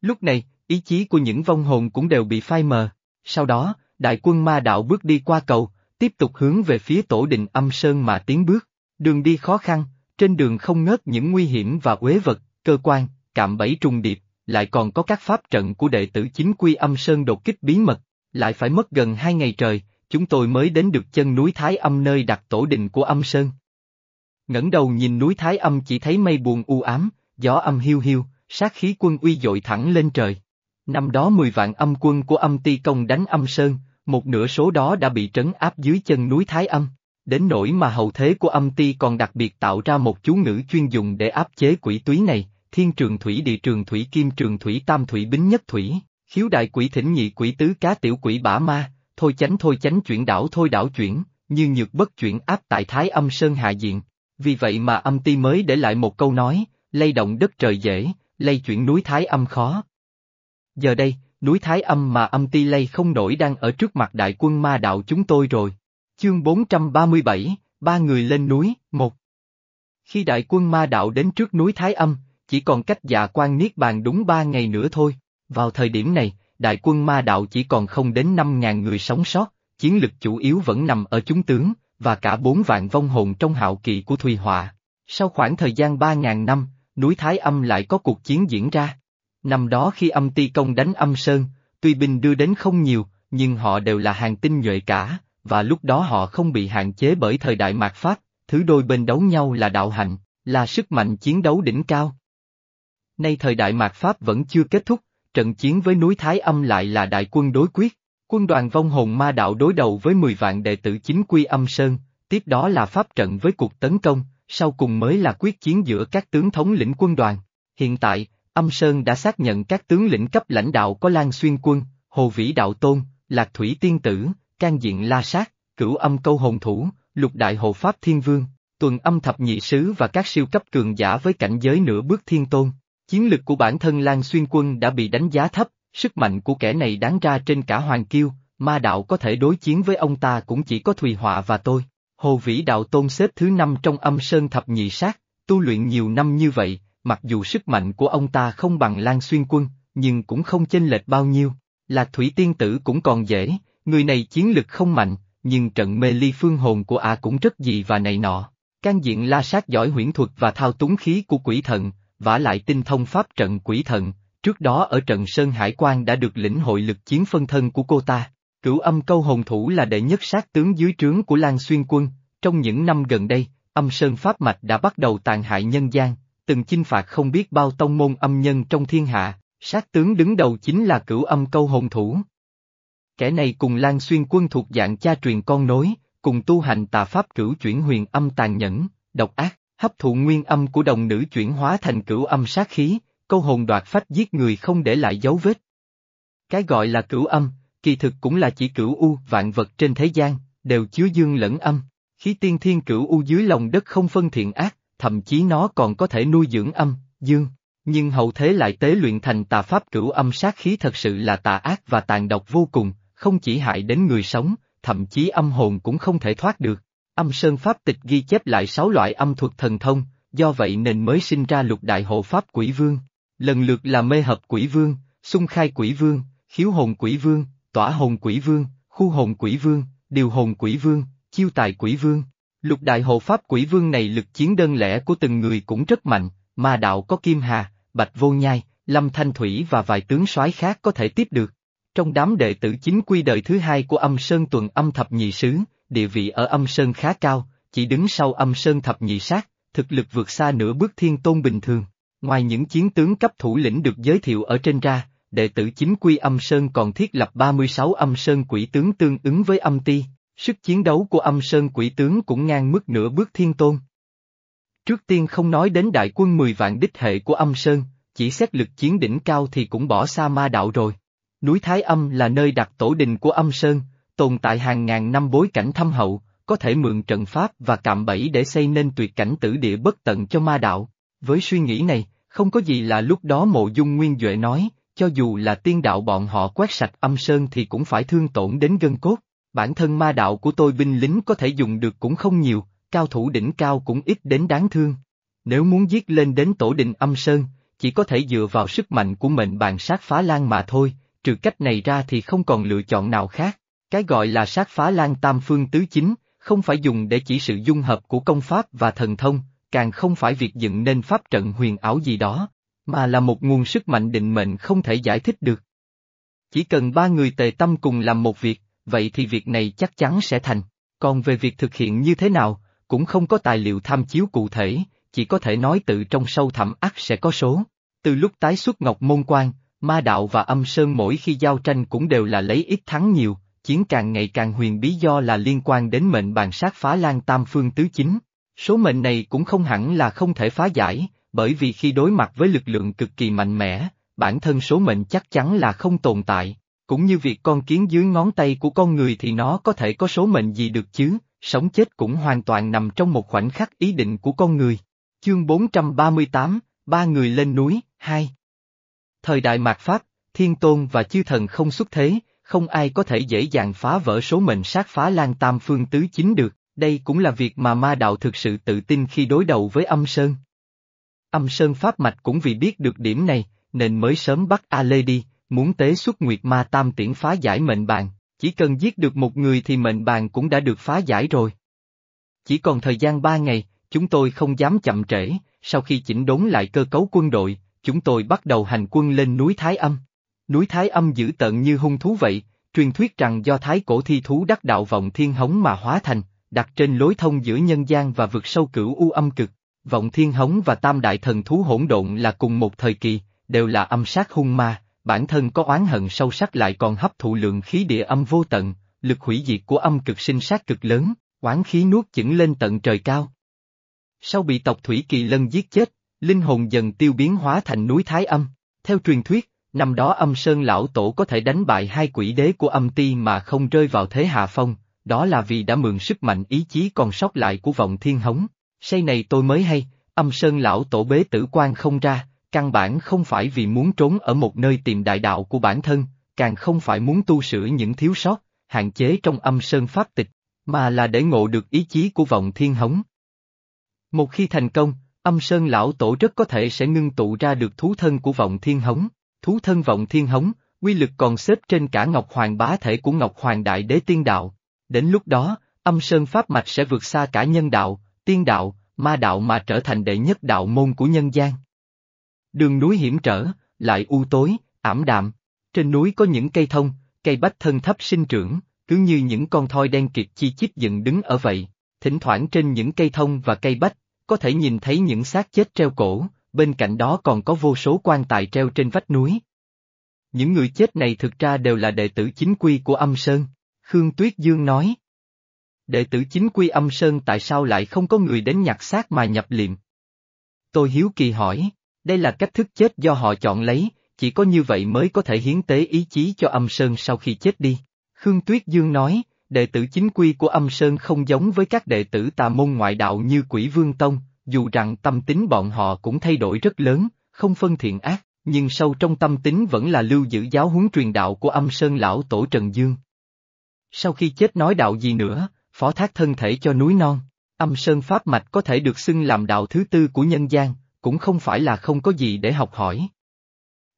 A: Lúc này, ý chí của những vong hồn cũng đều bị phai mờ, sau đó, đại quân ma đạo bước đi qua cầu, tiếp tục hướng về phía tổ đình âm sơn mà tiến bước, đường đi khó khăn, trên đường không ngớt những nguy hiểm và uế vật, cơ quan, cạm bẫy trùng điệp, lại còn có các pháp trận của đệ tử chính quy âm sơn đột kích bí mật, lại phải mất gần hai ngày trời, chúng tôi mới đến được chân núi Thái Âm nơi đặt tổ đình của âm sơn ngẩng đầu nhìn núi Thái Âm chỉ thấy mây buồn u ám, gió âm hiu hiu, sát khí quân uy dội thẳng lên trời. Năm đó 10 vạn âm quân của âm ti công đánh âm sơn, một nửa số đó đã bị trấn áp dưới chân núi Thái Âm. Đến nỗi mà hậu thế của âm ti còn đặc biệt tạo ra một chú ngữ chuyên dùng để áp chế quỷ túy này, thiên trường thủy địa trường thủy kim trường thủy tam thủy bính nhất thủy, khiếu đại quỷ thỉnh nhị quỷ tứ cá tiểu quỷ bả ma, thôi chánh thôi chánh chuyển đảo thôi đảo chuyển, như nhược bất chuyển áp tại thái âm sơn hạ diện. Vì vậy mà âm ti mới để lại một câu nói, lay động đất trời dễ, lay chuyển núi thái âm khó. Giờ đây, núi thái âm mà âm ti lay không nổi đang ở trước mặt đại quân ma đạo chúng tôi rồi. Chương 437, ba người lên núi, một. Khi đại quân ma đạo đến trước núi Thái Âm, chỉ còn cách dạ quan niết bàn đúng ba ngày nữa thôi. Vào thời điểm này, đại quân ma đạo chỉ còn không đến năm ngàn người sống sót, chiến lực chủ yếu vẫn nằm ở chúng tướng, và cả bốn vạn vong hồn trong hạo kỳ của Thùy Họa. Sau khoảng thời gian ba ngàn năm, núi Thái Âm lại có cuộc chiến diễn ra. Năm đó khi âm ti công đánh âm sơn, tuy binh đưa đến không nhiều, nhưng họ đều là hàng tinh nhuệ cả, và lúc đó họ không bị hạn chế bởi thời đại mạt Pháp, thứ đôi bên đấu nhau là đạo hạnh, là sức mạnh chiến đấu đỉnh cao. Nay thời đại mạt Pháp vẫn chưa kết thúc, trận chiến với núi Thái Âm lại là đại quân đối quyết, quân đoàn vong hồn ma đạo đối đầu với 10 vạn đệ tử chính quy âm sơn, tiếp đó là pháp trận với cuộc tấn công, sau cùng mới là quyết chiến giữa các tướng thống lĩnh quân đoàn. Hiện tại, âm sơn đã xác nhận các tướng lĩnh cấp lãnh đạo có Lan Xuyên Quân, Hồ Vĩ Đạo Tôn, Lạc Thủy Tiên Tử, can diện La Sát, cửu âm câu hồn thủ, lục đại hộ pháp thiên vương, tuần âm thập nhị sứ và các siêu cấp cường giả với cảnh giới nửa bước thiên tôn. Chiến lực của bản thân Lan Xuyên Quân đã bị đánh giá thấp, sức mạnh của kẻ này đáng ra trên cả Hoàng Kiêu, ma đạo có thể đối chiến với ông ta cũng chỉ có Thùy Họa và tôi. Hồ Vĩ Đạo Tôn xếp thứ năm trong âm sơn thập nhị sát, tu luyện nhiều năm như vậy, mặc dù sức mạnh của ông ta không bằng Lan Xuyên Quân, nhưng cũng không chênh lệch bao nhiêu. Là Thủy Tiên Tử cũng còn dễ, người này chiến lực không mạnh, nhưng trận mê ly phương hồn của ả cũng rất dị và này nọ. Can diện la sát giỏi huyễn thuật và thao túng khí của quỷ thần, vả lại tinh thông pháp trận quỷ thần, trước đó ở trận Sơn Hải Quan đã được lĩnh hội lực chiến phân thân của cô ta. Cửu âm câu hồn thủ là đệ nhất sát tướng dưới trướng của Lan Xuyên Quân, trong những năm gần đây, âm Sơn Pháp Mạch đã bắt đầu tàn hại nhân gian, từng chinh phạt không biết bao tông môn âm nhân trong thiên hạ, sát tướng đứng đầu chính là cửu âm câu hồn thủ. Kẻ này cùng Lan Xuyên Quân thuộc dạng cha truyền con nối, cùng tu hành tà pháp cửu chuyển huyền âm tàn nhẫn, độc ác hấp thụ nguyên âm của đồng nữ chuyển hóa thành cửu âm sát khí, câu hồn đoạt phách giết người không để lại dấu vết. Cái gọi là cửu âm, kỳ thực cũng là chỉ cửu u vạn vật trên thế gian, đều chứa dương lẫn âm, khí tiên thiên cửu u dưới lòng đất không phân thiện ác, thậm chí nó còn có thể nuôi dưỡng âm, dương. Nhưng hậu thế lại tế luyện thành tà pháp cửu âm sát khí thật sự là tà ác và tàn độc vô cùng, không chỉ hại đến người sống, thậm chí âm hồn cũng không thể thoát được. Âm Sơn Pháp tịch ghi chép lại sáu loại âm thuật thần thông, do vậy nên mới sinh ra lục đại hộ Pháp quỷ vương. Lần lượt là mê hợp quỷ vương, xung khai quỷ vương, khiếu hồn quỷ vương, tỏa hồn quỷ vương, khu hồn quỷ vương, điều hồn quỷ vương, chiêu tài quỷ vương. Lục đại hộ Pháp quỷ vương này lực chiến đơn lẻ của từng người cũng rất mạnh, mà đạo có Kim Hà, Bạch Vô Nhai, Lâm Thanh Thủy và vài tướng soái khác có thể tiếp được. Trong đám đệ tử chính quy đời thứ hai của âm Sơn tuần âm thập nhị sứ, địa vị ở âm sơn khá cao, chỉ đứng sau âm sơn thập nhị sát, thực lực vượt xa nửa bước thiên tôn bình thường. Ngoài những chiến tướng cấp thủ lĩnh được giới thiệu ở trên ra, đệ tử chính quy âm sơn còn thiết lập 36 âm sơn quỷ tướng tương ứng với âm ti, sức chiến đấu của âm sơn quỷ tướng cũng ngang mức nửa bước thiên tôn. Trước tiên không nói đến đại quân 10 vạn đích hệ của âm sơn, chỉ xét lực chiến đỉnh cao thì cũng bỏ xa ma đạo rồi. Núi Thái Âm là nơi đặt tổ đình của âm sơn, tồn tại hàng ngàn năm bối cảnh thâm hậu, có thể mượn trận pháp và cạm bẫy để xây nên tuyệt cảnh tử địa bất tận cho ma đạo. Với suy nghĩ này, không có gì là lúc đó mộ dung nguyên Duệ nói, cho dù là tiên đạo bọn họ quét sạch âm sơn thì cũng phải thương tổn đến gân cốt. Bản thân ma đạo của tôi binh lính có thể dùng được cũng không nhiều, cao thủ đỉnh cao cũng ít đến đáng thương. Nếu muốn giết lên đến tổ định âm sơn, chỉ có thể dựa vào sức mạnh của mệnh bàn sát phá lan mà thôi, trừ cách này ra thì không còn lựa chọn nào khác. Cái gọi là sát phá lan tam phương tứ chính, không phải dùng để chỉ sự dung hợp của công pháp và thần thông, càng không phải việc dựng nên pháp trận huyền ảo gì đó, mà là một nguồn sức mạnh định mệnh không thể giải thích được. Chỉ cần ba người tề tâm cùng làm một việc, vậy thì việc này chắc chắn sẽ thành. Còn về việc thực hiện như thế nào, cũng không có tài liệu tham chiếu cụ thể, chỉ có thể nói tự trong sâu thẳm ắt sẽ có số. Từ lúc tái xuất Ngọc Môn Quan, ma đạo và âm sơn mỗi khi giao tranh cũng đều là lấy ít thắng nhiều, chiến càng ngày càng huyền bí do là liên quan đến mệnh bàn sát phá lan tam phương tứ chính. Số mệnh này cũng không hẳn là không thể phá giải, bởi vì khi đối mặt với lực lượng cực kỳ mạnh mẽ, bản thân số mệnh chắc chắn là không tồn tại. Cũng như việc con kiến dưới ngón tay của con người thì nó có thể có số mệnh gì được chứ, sống chết cũng hoàn toàn nằm trong một khoảnh khắc ý định của con người. Chương 438, Ba người lên núi, 2 Thời đại mạt Pháp, Thiên Tôn và Chư Thần không xuất thế, không ai có thể dễ dàng phá vỡ số mệnh sát phá lan tam phương tứ chính được, đây cũng là việc mà ma đạo thực sự tự tin khi đối đầu với âm sơn. Âm sơn Pháp Mạch cũng vì biết được điểm này, nên mới sớm bắt A Lê đi, muốn tế xuất Nguyệt Ma Tam tiễn phá giải mệnh bàn, chỉ cần giết được một người thì mệnh bàn cũng đã được phá giải rồi. Chỉ còn thời gian ba ngày, chúng tôi không dám chậm trễ, sau khi chỉnh đốn lại cơ cấu quân đội, chúng tôi bắt đầu hành quân lên núi Thái Âm. Núi Thái Âm dữ tận như hung thú vậy, truyền thuyết rằng do thái cổ thi thú đắc đạo vọng thiên hống mà hóa thành, đặt trên lối thông giữa nhân gian và vực sâu cửu u âm cực. Vọng thiên hống và tam đại thần thú hỗn độn là cùng một thời kỳ, đều là âm sát hung ma, bản thân có oán hận sâu sắc lại còn hấp thụ lượng khí địa âm vô tận, lực hủy diệt của âm cực sinh sát cực lớn, oán khí nuốt chửng lên tận trời cao. Sau bị tộc Thủy Kỳ Lân giết chết, linh hồn dần tiêu biến hóa thành núi Thái Âm. Theo truyền thuyết, năm đó âm sơn lão tổ có thể đánh bại hai quỷ đế của âm ti mà không rơi vào thế hạ phong, đó là vì đã mượn sức mạnh ý chí còn sót lại của vọng thiên hống. Say này tôi mới hay, âm sơn lão tổ bế tử quan không ra, căn bản không phải vì muốn trốn ở một nơi tìm đại đạo của bản thân, càng không phải muốn tu sửa những thiếu sót, hạn chế trong âm sơn pháp tịch, mà là để ngộ được ý chí của vọng thiên hống. Một khi thành công, âm sơn lão tổ rất có thể sẽ ngưng tụ ra được thú thân của vọng thiên hống, thú thân vọng thiên hống, quy lực còn xếp trên cả Ngọc Hoàng bá thể của Ngọc Hoàng Đại Đế Tiên Đạo. Đến lúc đó, âm sơn pháp mạch sẽ vượt xa cả nhân đạo, tiên đạo, ma đạo mà trở thành đệ nhất đạo môn của nhân gian. Đường núi hiểm trở, lại u tối, ảm đạm. Trên núi có những cây thông, cây bách thân thấp sinh trưởng, cứ như những con thoi đen kịt chi chít dựng đứng ở vậy. Thỉnh thoảng trên những cây thông và cây bách, có thể nhìn thấy những xác chết treo cổ, bên cạnh đó còn có vô số quan tài treo trên vách núi. Những người chết này thực ra đều là đệ tử chính quy của âm Sơn, Khương Tuyết Dương nói. Đệ tử chính quy âm Sơn tại sao lại không có người đến nhặt xác mà nhập liệm? Tôi hiếu kỳ hỏi, đây là cách thức chết do họ chọn lấy, chỉ có như vậy mới có thể hiến tế ý chí cho âm Sơn sau khi chết đi. Khương Tuyết Dương nói, đệ tử chính quy của âm Sơn không giống với các đệ tử tà môn ngoại đạo như quỷ vương tông, dù rằng tâm tính bọn họ cũng thay đổi rất lớn, không phân thiện ác, nhưng sâu trong tâm tính vẫn là lưu giữ giáo huấn truyền đạo của âm Sơn lão tổ Trần Dương. Sau khi chết nói đạo gì nữa, phó thác thân thể cho núi non, âm Sơn Pháp Mạch có thể được xưng làm đạo thứ tư của nhân gian, cũng không phải là không có gì để học hỏi.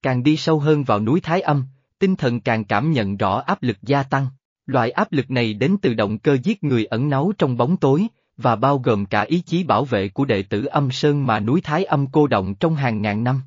A: Càng đi sâu hơn vào núi Thái Âm, tinh thần càng cảm nhận rõ áp lực gia tăng. Loại áp lực này đến từ động cơ giết người ẩn náu trong bóng tối, và bao gồm cả ý chí bảo vệ của đệ tử âm sơn mà núi Thái âm cô động trong hàng ngàn năm.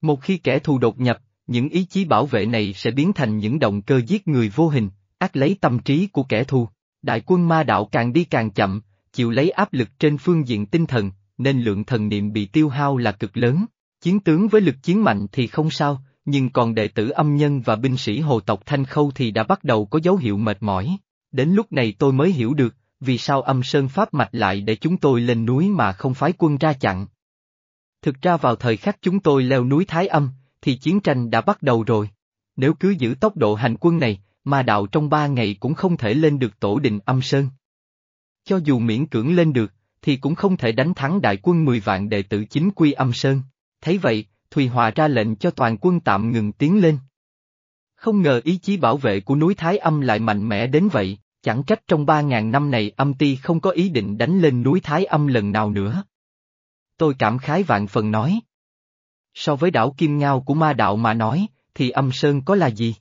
A: Một khi kẻ thù đột nhập, những ý chí bảo vệ này sẽ biến thành những động cơ giết người vô hình, ác lấy tâm trí của kẻ thù. Đại quân ma đạo càng đi càng chậm, chịu lấy áp lực trên phương diện tinh thần, nên lượng thần niệm bị tiêu hao là cực lớn. Chiến tướng với lực chiến mạnh thì không sao, nhưng còn đệ tử âm nhân và binh sĩ hồ tộc Thanh Khâu thì đã bắt đầu có dấu hiệu mệt mỏi. Đến lúc này tôi mới hiểu được, vì sao âm sơn pháp mạch lại để chúng tôi lên núi mà không phái quân ra chặn. Thực ra vào thời khắc chúng tôi leo núi Thái Âm, thì chiến tranh đã bắt đầu rồi. Nếu cứ giữ tốc độ hành quân này, ma đạo trong ba ngày cũng không thể lên được tổ đình âm sơn. Cho dù miễn cưỡng lên được, thì cũng không thể đánh thắng đại quân 10 vạn đệ tử chính quy âm sơn. Thấy vậy, Thùy Hòa ra lệnh cho toàn quân tạm ngừng tiến lên. Không ngờ ý chí bảo vệ của núi Thái Âm lại mạnh mẽ đến vậy, chẳng trách trong ba ngàn năm này âm ti không có ý định đánh lên núi Thái Âm lần nào nữa. Tôi cảm khái vạn phần nói. So với đảo Kim Ngao của ma đạo mà nói, thì âm sơn có là gì?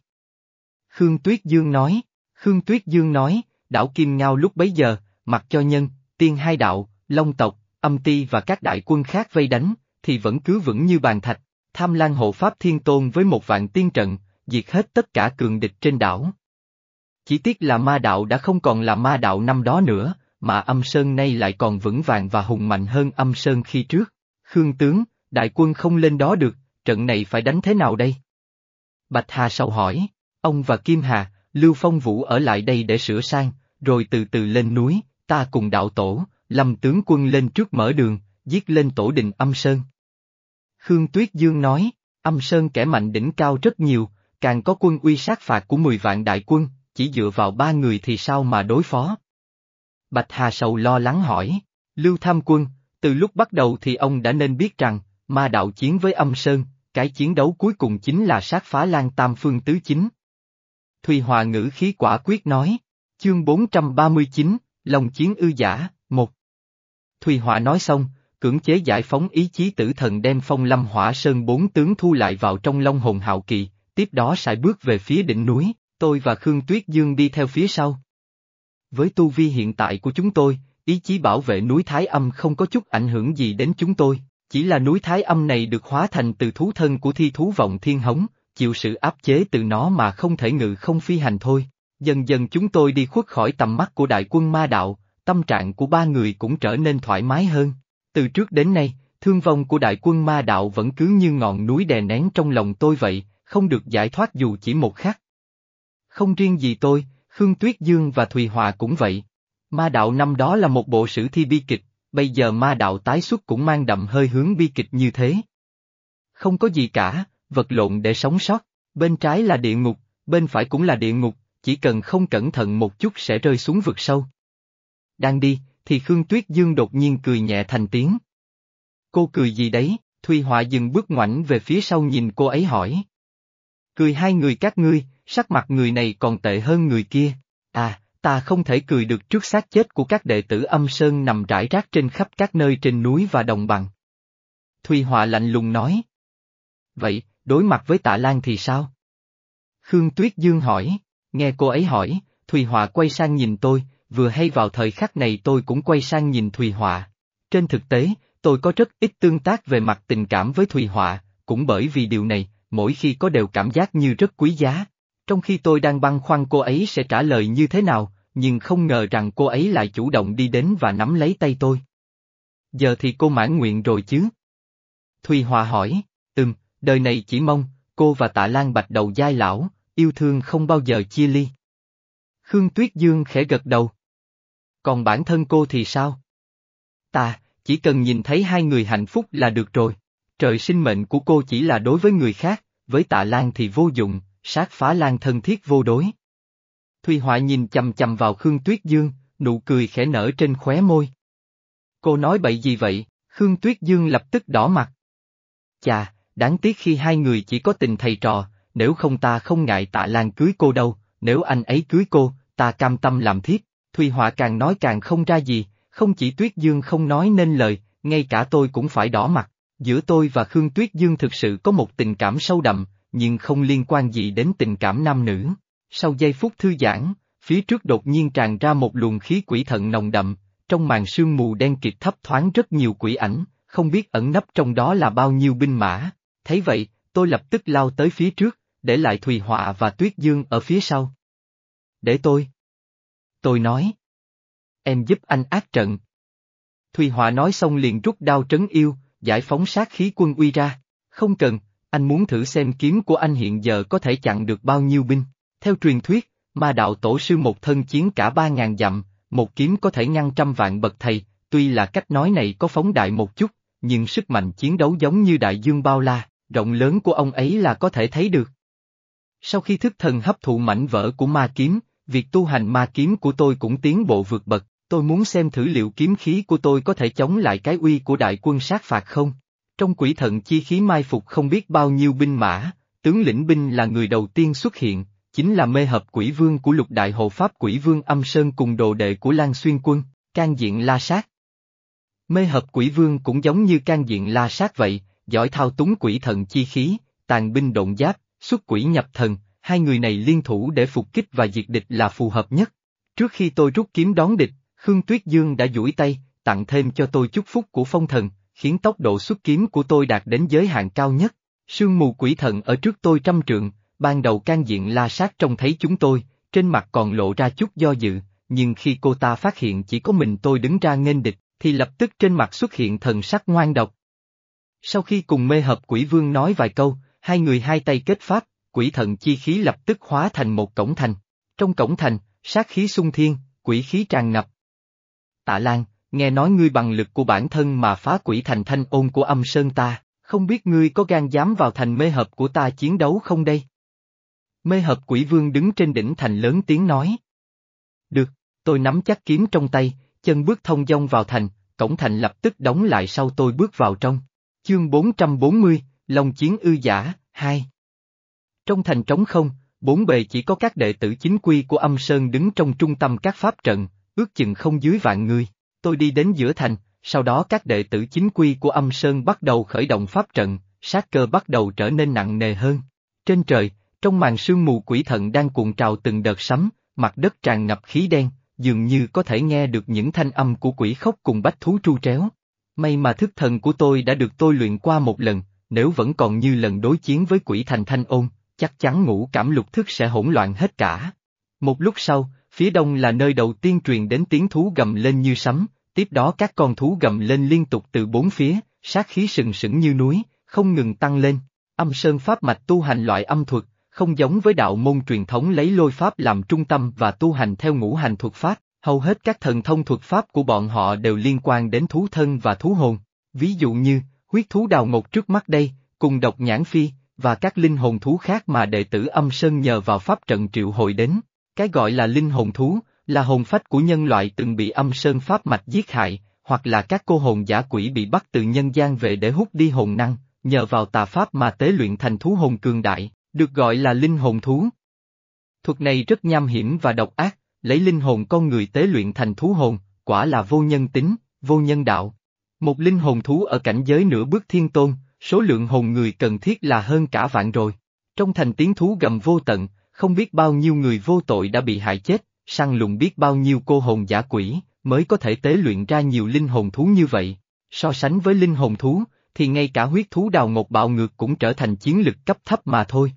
A: Khương Tuyết Dương nói, Khương Tuyết Dương nói, đảo Kim Ngao lúc bấy giờ, mặc cho nhân, tiên hai đạo, long tộc, âm ti và các đại quân khác vây đánh, thì vẫn cứ vững như bàn thạch, tham lan hộ pháp thiên tôn với một vạn tiên trận, diệt hết tất cả cường địch trên đảo. Chỉ tiếc là ma đạo đã không còn là ma đạo năm đó nữa, mà âm sơn nay lại còn vững vàng và hùng mạnh hơn âm sơn khi trước. Khương tướng, đại quân không lên đó được, trận này phải đánh thế nào đây? Bạch Hà sầu hỏi, ông và Kim Hà, Lưu Phong Vũ ở lại đây để sửa sang, rồi từ từ lên núi, ta cùng đạo tổ, lâm tướng quân lên trước mở đường, giết lên tổ đình âm sơn. Khương Tuyết Dương nói, âm sơn kẻ mạnh đỉnh cao rất nhiều, càng có quân uy sát phạt của 10 vạn đại quân, chỉ dựa vào ba người thì sao mà đối phó? Bạch Hà Sầu lo lắng hỏi, Lưu Tham Quân, từ lúc bắt đầu thì ông đã nên biết rằng, ma đạo chiến với âm sơn, cái chiến đấu cuối cùng chính là sát phá lan tam phương tứ chính. Thùy Hòa ngữ khí quả quyết nói, chương 439, Lòng chiến ư giả, 1. Thùy Hòa nói xong, cưỡng chế giải phóng ý chí tử thần đem phong lâm hỏa sơn bốn tướng thu lại vào trong long hồn hạo kỳ, tiếp đó sải bước về phía đỉnh núi, tôi và Khương Tuyết Dương đi theo phía sau. Với tu vi hiện tại của chúng tôi, ý chí bảo vệ núi Thái Âm không có chút ảnh hưởng gì đến chúng tôi, chỉ là núi Thái Âm này được hóa thành từ thú thân của thi thú vọng thiên hống, chịu sự áp chế từ nó mà không thể ngự không phi hành thôi. Dần dần chúng tôi đi khuất khỏi tầm mắt của đại quân ma đạo, tâm trạng của ba người cũng trở nên thoải mái hơn. Từ trước đến nay, thương vong của đại quân ma đạo vẫn cứ như ngọn núi đè nén trong lòng tôi vậy, không được giải thoát dù chỉ một khắc. Không riêng gì tôi, Khương Tuyết Dương và Thùy Hòa cũng vậy. Ma đạo năm đó là một bộ sử thi bi kịch, bây giờ ma đạo tái xuất cũng mang đậm hơi hướng bi kịch như thế. Không có gì cả, vật lộn để sống sót, bên trái là địa ngục, bên phải cũng là địa ngục, chỉ cần không cẩn thận một chút sẽ rơi xuống vực sâu. Đang đi, thì Khương Tuyết Dương đột nhiên cười nhẹ thành tiếng. Cô cười gì đấy, Thùy Họa dừng bước ngoảnh về phía sau nhìn cô ấy hỏi. Cười hai người các ngươi, sắc mặt người này còn tệ hơn người kia. À, ta không thể cười được trước xác chết của các đệ tử âm sơn nằm rải rác trên khắp các nơi trên núi và đồng bằng. Thùy Họa lạnh lùng nói. Vậy, đối mặt với tạ Lan thì sao? Khương Tuyết Dương hỏi, nghe cô ấy hỏi, Thùy Họa quay sang nhìn tôi, vừa hay vào thời khắc này tôi cũng quay sang nhìn Thùy Họa. Trên thực tế, tôi có rất ít tương tác về mặt tình cảm với Thùy Họa, cũng bởi vì điều này, mỗi khi có đều cảm giác như rất quý giá. Trong khi tôi đang băn khoăn cô ấy sẽ trả lời như thế nào, nhưng không ngờ rằng cô ấy lại chủ động đi đến và nắm lấy tay tôi. Giờ thì cô mãn nguyện rồi chứ? Thùy Hòa hỏi, đời này chỉ mong, cô và tạ Lan Bạch đầu giai lão, yêu thương không bao giờ chia ly. Khương Tuyết Dương khẽ gật đầu. Còn bản thân cô thì sao? Ta, chỉ cần nhìn thấy hai người hạnh phúc là được rồi. Trời sinh mệnh của cô chỉ là đối với người khác, với tạ Lan thì vô dụng, sát phá Lan thân thiết vô đối. Thùy Họa nhìn chầm chầm vào Khương Tuyết Dương, nụ cười khẽ nở trên khóe môi. Cô nói bậy gì vậy? Khương Tuyết Dương lập tức đỏ mặt. Chà, đáng tiếc khi hai người chỉ có tình thầy trò, nếu không ta không ngại tạ Lan cưới cô đâu, nếu anh ấy cưới cô, ta cam tâm làm thiếp. Thùy Họa càng nói càng không ra gì, không chỉ Tuyết Dương không nói nên lời, ngay cả tôi cũng phải đỏ mặt. Giữa tôi và Khương Tuyết Dương thực sự có một tình cảm sâu đậm, nhưng không liên quan gì đến tình cảm nam nữ. Sau giây phút thư giãn, phía trước đột nhiên tràn ra một luồng khí quỷ thận nồng đậm, trong màn sương mù đen kịt thấp thoáng rất nhiều quỷ ảnh, không biết ẩn nấp trong đó là bao nhiêu binh mã. Thấy vậy, tôi lập tức lao tới phía trước, để lại Thùy Họa và Tuyết Dương ở phía sau. Để tôi. Tôi nói. Em giúp anh ác trận. Thùy Họa nói xong liền rút đao trấn yêu, giải phóng sát khí quân uy ra. Không cần, anh muốn thử xem kiếm của anh hiện giờ có thể chặn được bao nhiêu binh. Theo truyền thuyết, ma đạo tổ sư một thân chiến cả ba ngàn dặm, một kiếm có thể ngăn trăm vạn bậc thầy, tuy là cách nói này có phóng đại một chút, nhưng sức mạnh chiến đấu giống như đại dương bao la, rộng lớn của ông ấy là có thể thấy được. Sau khi thức thần hấp thụ mảnh vỡ của ma kiếm, việc tu hành ma kiếm của tôi cũng tiến bộ vượt bậc, tôi muốn xem thử liệu kiếm khí của tôi có thể chống lại cái uy của đại quân sát phạt không. Trong quỷ thần chi khí mai phục không biết bao nhiêu binh mã, tướng lĩnh binh là người đầu tiên xuất hiện, chính là mê hợp quỷ vương của lục đại hộ pháp quỷ vương âm sơn cùng đồ đệ của Lan Xuyên quân, can diện la sát. Mê hợp quỷ vương cũng giống như can diện la sát vậy, giỏi thao túng quỷ thần chi khí, tàn binh động giáp, xuất quỷ nhập thần, hai người này liên thủ để phục kích và diệt địch là phù hợp nhất. Trước khi tôi rút kiếm đón địch, Khương Tuyết Dương đã duỗi tay, tặng thêm cho tôi chúc phúc của phong thần, khiến tốc độ xuất kiếm của tôi đạt đến giới hạn cao nhất. Sương mù quỷ thần ở trước tôi trăm trượng, ban đầu can diện la sát trông thấy chúng tôi, trên mặt còn lộ ra chút do dự, nhưng khi cô ta phát hiện chỉ có mình tôi đứng ra nghênh địch, thì lập tức trên mặt xuất hiện thần sắc ngoan độc. Sau khi cùng mê hợp quỷ vương nói vài câu, hai người hai tay kết pháp, quỷ thần chi khí lập tức hóa thành một cổng thành. Trong cổng thành, sát khí sung thiên, quỷ khí tràn ngập. Tạ Lan, nghe nói ngươi bằng lực của bản thân mà phá quỷ thành thanh ôn của âm sơn ta, không biết ngươi có gan dám vào thành mê hợp của ta chiến đấu không đây? Mê hợp quỷ vương đứng trên đỉnh thành lớn tiếng nói. Được, tôi nắm chắc kiếm trong tay, chân bước thông dong vào thành, cổng thành lập tức đóng lại sau tôi bước vào trong. Chương 440, Long Chiến Ư Giả, 2 Trong thành trống không, bốn bề chỉ có các đệ tử chính quy của âm sơn đứng trong trung tâm các pháp trận, ước chừng không dưới vạn người. Tôi đi đến giữa thành, sau đó các đệ tử chính quy của âm sơn bắt đầu khởi động pháp trận, sát cơ bắt đầu trở nên nặng nề hơn. Trên trời, trong màn sương mù quỷ thần đang cuộn trào từng đợt sấm, mặt đất tràn ngập khí đen, dường như có thể nghe được những thanh âm của quỷ khóc cùng bách thú tru tréo. May mà thức thần của tôi đã được tôi luyện qua một lần, nếu vẫn còn như lần đối chiến với quỷ thành thanh ôn, chắc chắn ngũ cảm lục thức sẽ hỗn loạn hết cả. Một lúc sau, phía đông là nơi đầu tiên truyền đến tiếng thú gầm lên như sấm, tiếp đó các con thú gầm lên liên tục từ bốn phía, sát khí sừng sững như núi, không ngừng tăng lên. Âm sơn pháp mạch tu hành loại âm thuật, không giống với đạo môn truyền thống lấy lôi pháp làm trung tâm và tu hành theo ngũ hành thuật pháp, hầu hết các thần thông thuật pháp của bọn họ đều liên quan đến thú thân và thú hồn. Ví dụ như, huyết thú đào ngột trước mắt đây, cùng độc nhãn phi, và các linh hồn thú khác mà đệ tử âm sơn nhờ vào pháp trận triệu hồi đến. Cái gọi là linh hồn thú, là hồn phách của nhân loại từng bị âm sơn pháp mạch giết hại, hoặc là các cô hồn giả quỷ bị bắt từ nhân gian về để hút đi hồn năng, nhờ vào tà pháp mà tế luyện thành thú hồn cường đại, được gọi là linh hồn thú. Thuật này rất nham hiểm và độc ác, lấy linh hồn con người tế luyện thành thú hồn, quả là vô nhân tính, vô nhân đạo. Một linh hồn thú ở cảnh giới nửa bước thiên tôn, số lượng hồn người cần thiết là hơn cả vạn rồi. Trong thành tiếng thú gầm vô tận, không biết bao nhiêu người vô tội đã bị hại chết, săn lùng biết bao nhiêu cô hồn giả quỷ, mới có thể tế luyện ra nhiều linh hồn thú như vậy. So sánh với linh hồn thú, thì ngay cả huyết thú đào ngột bạo ngược cũng trở thành chiến lực cấp thấp mà thôi.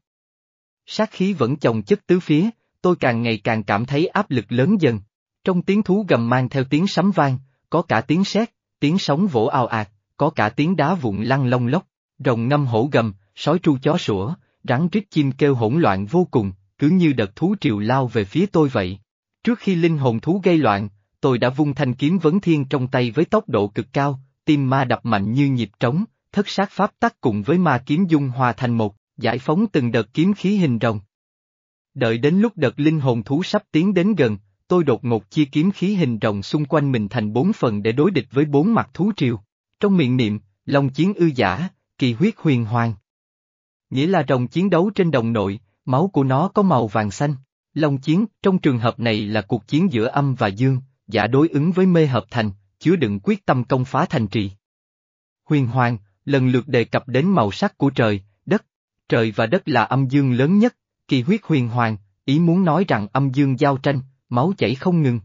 A: Sát khí vẫn chồng chất tứ phía, tôi càng ngày càng cảm thấy áp lực lớn dần. Trong tiếng thú gầm mang theo tiếng sấm vang, có cả tiếng sét, tiếng sóng vỗ ào ạt, có cả tiếng đá vụn lăn lông lóc, rồng ngâm hổ gầm, sói tru chó sủa, rắn rít chim kêu hỗn loạn vô cùng, cứ như đợt thú triều lao về phía tôi vậy. Trước khi linh hồn thú gây loạn, tôi đã vung thanh kiếm vấn thiên trong tay với tốc độ cực cao, tim ma đập mạnh như nhịp trống, thất sát pháp tắc cùng với ma kiếm dung hòa thành một, giải phóng từng đợt kiếm khí hình rồng. Đợi đến lúc đợt linh hồn thú sắp tiến đến gần, tôi đột ngột chia kiếm khí hình rồng xung quanh mình thành bốn phần để đối địch với bốn mặt thú triều. Trong miệng niệm, Long chiến ư giả, kỳ huyết huyền hoàng. Nghĩa là rồng chiến đấu trên đồng nội, máu của nó có màu vàng xanh. Long chiến, trong trường hợp này là cuộc chiến giữa âm và dương, giả đối ứng với mê hợp thành, chứa đựng quyết tâm công phá thành trì. Huyền hoàng, lần lượt đề cập đến màu sắc của trời, đất. Trời và đất là âm dương lớn nhất, kỳ huyết huyền hoàng, ý muốn nói rằng âm dương giao tranh, máu chảy không ngừng.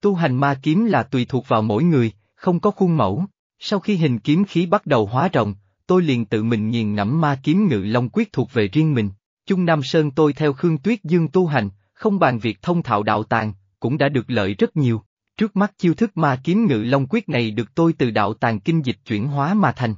A: Tu hành ma kiếm là tùy thuộc vào mỗi người, không có khuôn mẫu. Sau khi hình kiếm khí bắt đầu hóa rộng, tôi liền tự mình nghiền ngẫm ma kiếm ngự long quyết thuộc về riêng mình. Trung Nam Sơn tôi theo Khương Tuyết Dương tu hành, không bàn việc thông thạo đạo tàng, cũng đã được lợi rất nhiều. Trước mắt chiêu thức ma kiếm ngự long quyết này được tôi từ đạo tàng kinh dịch chuyển hóa mà thành.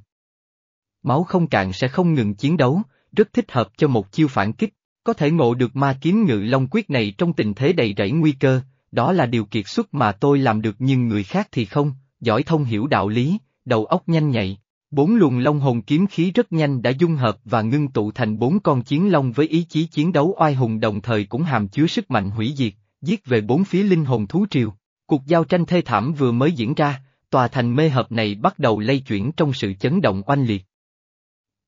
A: Máu không cạn sẽ không ngừng chiến đấu, rất thích hợp cho một chiêu phản kích, có thể ngộ được ma kiếm ngự long quyết này trong tình thế đầy rẫy nguy cơ, đó là điều kiệt xuất mà tôi làm được nhưng người khác thì không, giỏi thông hiểu đạo lý, đầu óc nhanh nhạy. Bốn luồng long hồn kiếm khí rất nhanh đã dung hợp và ngưng tụ thành bốn con chiến long với ý chí chiến đấu oai hùng đồng thời cũng hàm chứa sức mạnh hủy diệt, giết về bốn phía linh hồn thú triều. Cuộc giao tranh thê thảm vừa mới diễn ra, tòa thành mê hợp này bắt đầu lây chuyển trong sự chấn động oanh liệt.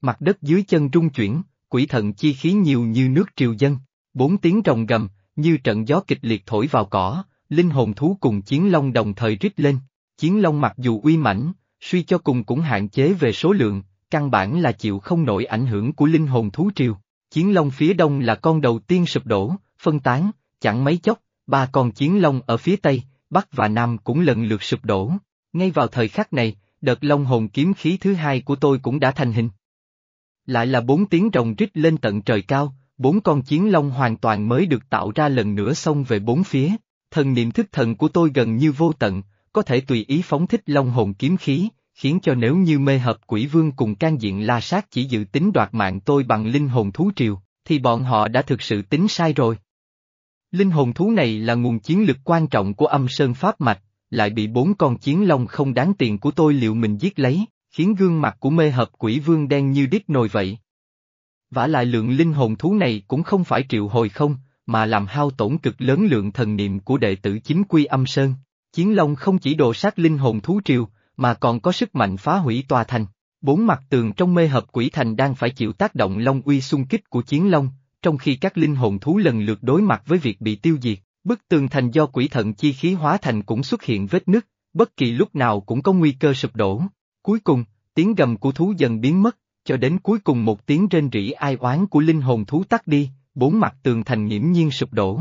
A: Mặt đất dưới chân rung chuyển, quỷ thần chi khí nhiều như nước triều dân, bốn tiếng rồng gầm, như trận gió kịch liệt thổi vào cỏ, linh hồn thú cùng chiến long đồng thời rít lên. Chiến long mặc dù uy mãnh, suy cho cùng cũng hạn chế về số lượng, căn bản là chịu không nổi ảnh hưởng của linh hồn thú triều. Chiến long phía đông là con đầu tiên sụp đổ, phân tán, chẳng mấy chốc, ba con chiến long ở phía tây, bắc và nam cũng lần lượt sụp đổ. Ngay vào thời khắc này, đợt long hồn kiếm khí thứ hai của tôi cũng đã thành hình. Lại là bốn tiếng rồng rít lên tận trời cao, bốn con chiến long hoàn toàn mới được tạo ra lần nữa xông về bốn phía. Thần niệm thức thần của tôi gần như vô tận, có thể tùy ý phóng thích long hồn kiếm khí, khiến cho nếu như mê hợp quỷ vương cùng can diện la sát chỉ dự tính đoạt mạng tôi bằng linh hồn thú triều, thì bọn họ đã thực sự tính sai rồi. Linh hồn thú này là nguồn chiến lực quan trọng của âm sơn pháp mạch, lại bị bốn con chiến long không đáng tiền của tôi liệu mình giết lấy, khiến gương mặt của mê hợp quỷ vương đen như đít nồi vậy. Vả lại lượng linh hồn thú này cũng không phải triệu hồi không, mà làm hao tổn cực lớn lượng thần niệm của đệ tử chính quy âm sơn. Chiến Long không chỉ đồ sát linh hồn thú triều, mà còn có sức mạnh phá hủy tòa thành. Bốn mặt tường trong mê hợp quỷ thành đang phải chịu tác động long uy xung kích của chiến long, trong khi các linh hồn thú lần lượt đối mặt với việc bị tiêu diệt. Bức tường thành do quỷ thận chi khí hóa thành cũng xuất hiện vết nứt, bất kỳ lúc nào cũng có nguy cơ sụp đổ. Cuối cùng, tiếng gầm của thú dần biến mất, cho đến cuối cùng một tiếng rên rỉ ai oán của linh hồn thú tắt đi, bốn mặt tường thành nghiễm nhiên sụp đổ.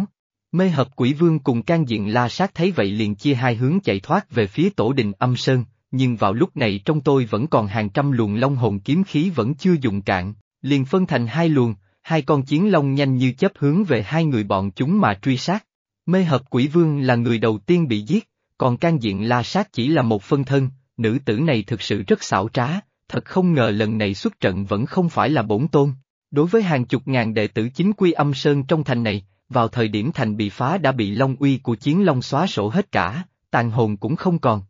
A: Mê hợp quỷ vương cùng can diện la sát thấy vậy liền chia hai hướng chạy thoát về phía tổ đình âm sơn, nhưng vào lúc này trong tôi vẫn còn hàng trăm luồng long hồn kiếm khí vẫn chưa dùng cạn, liền phân thành hai luồng, hai con chiến long nhanh như chấp hướng về hai người bọn chúng mà truy sát. Mê hợp quỷ vương là người đầu tiên bị giết, còn can diện la sát chỉ là một phân thân, nữ tử này thực sự rất xảo trá, thật không ngờ lần này xuất trận vẫn không phải là bổn tôn. Đối với hàng chục ngàn đệ tử chính quy âm sơn trong thành này, vào thời điểm thành bị phá đã bị long uy của chiến long xóa sổ hết cả, tàn hồn cũng không còn.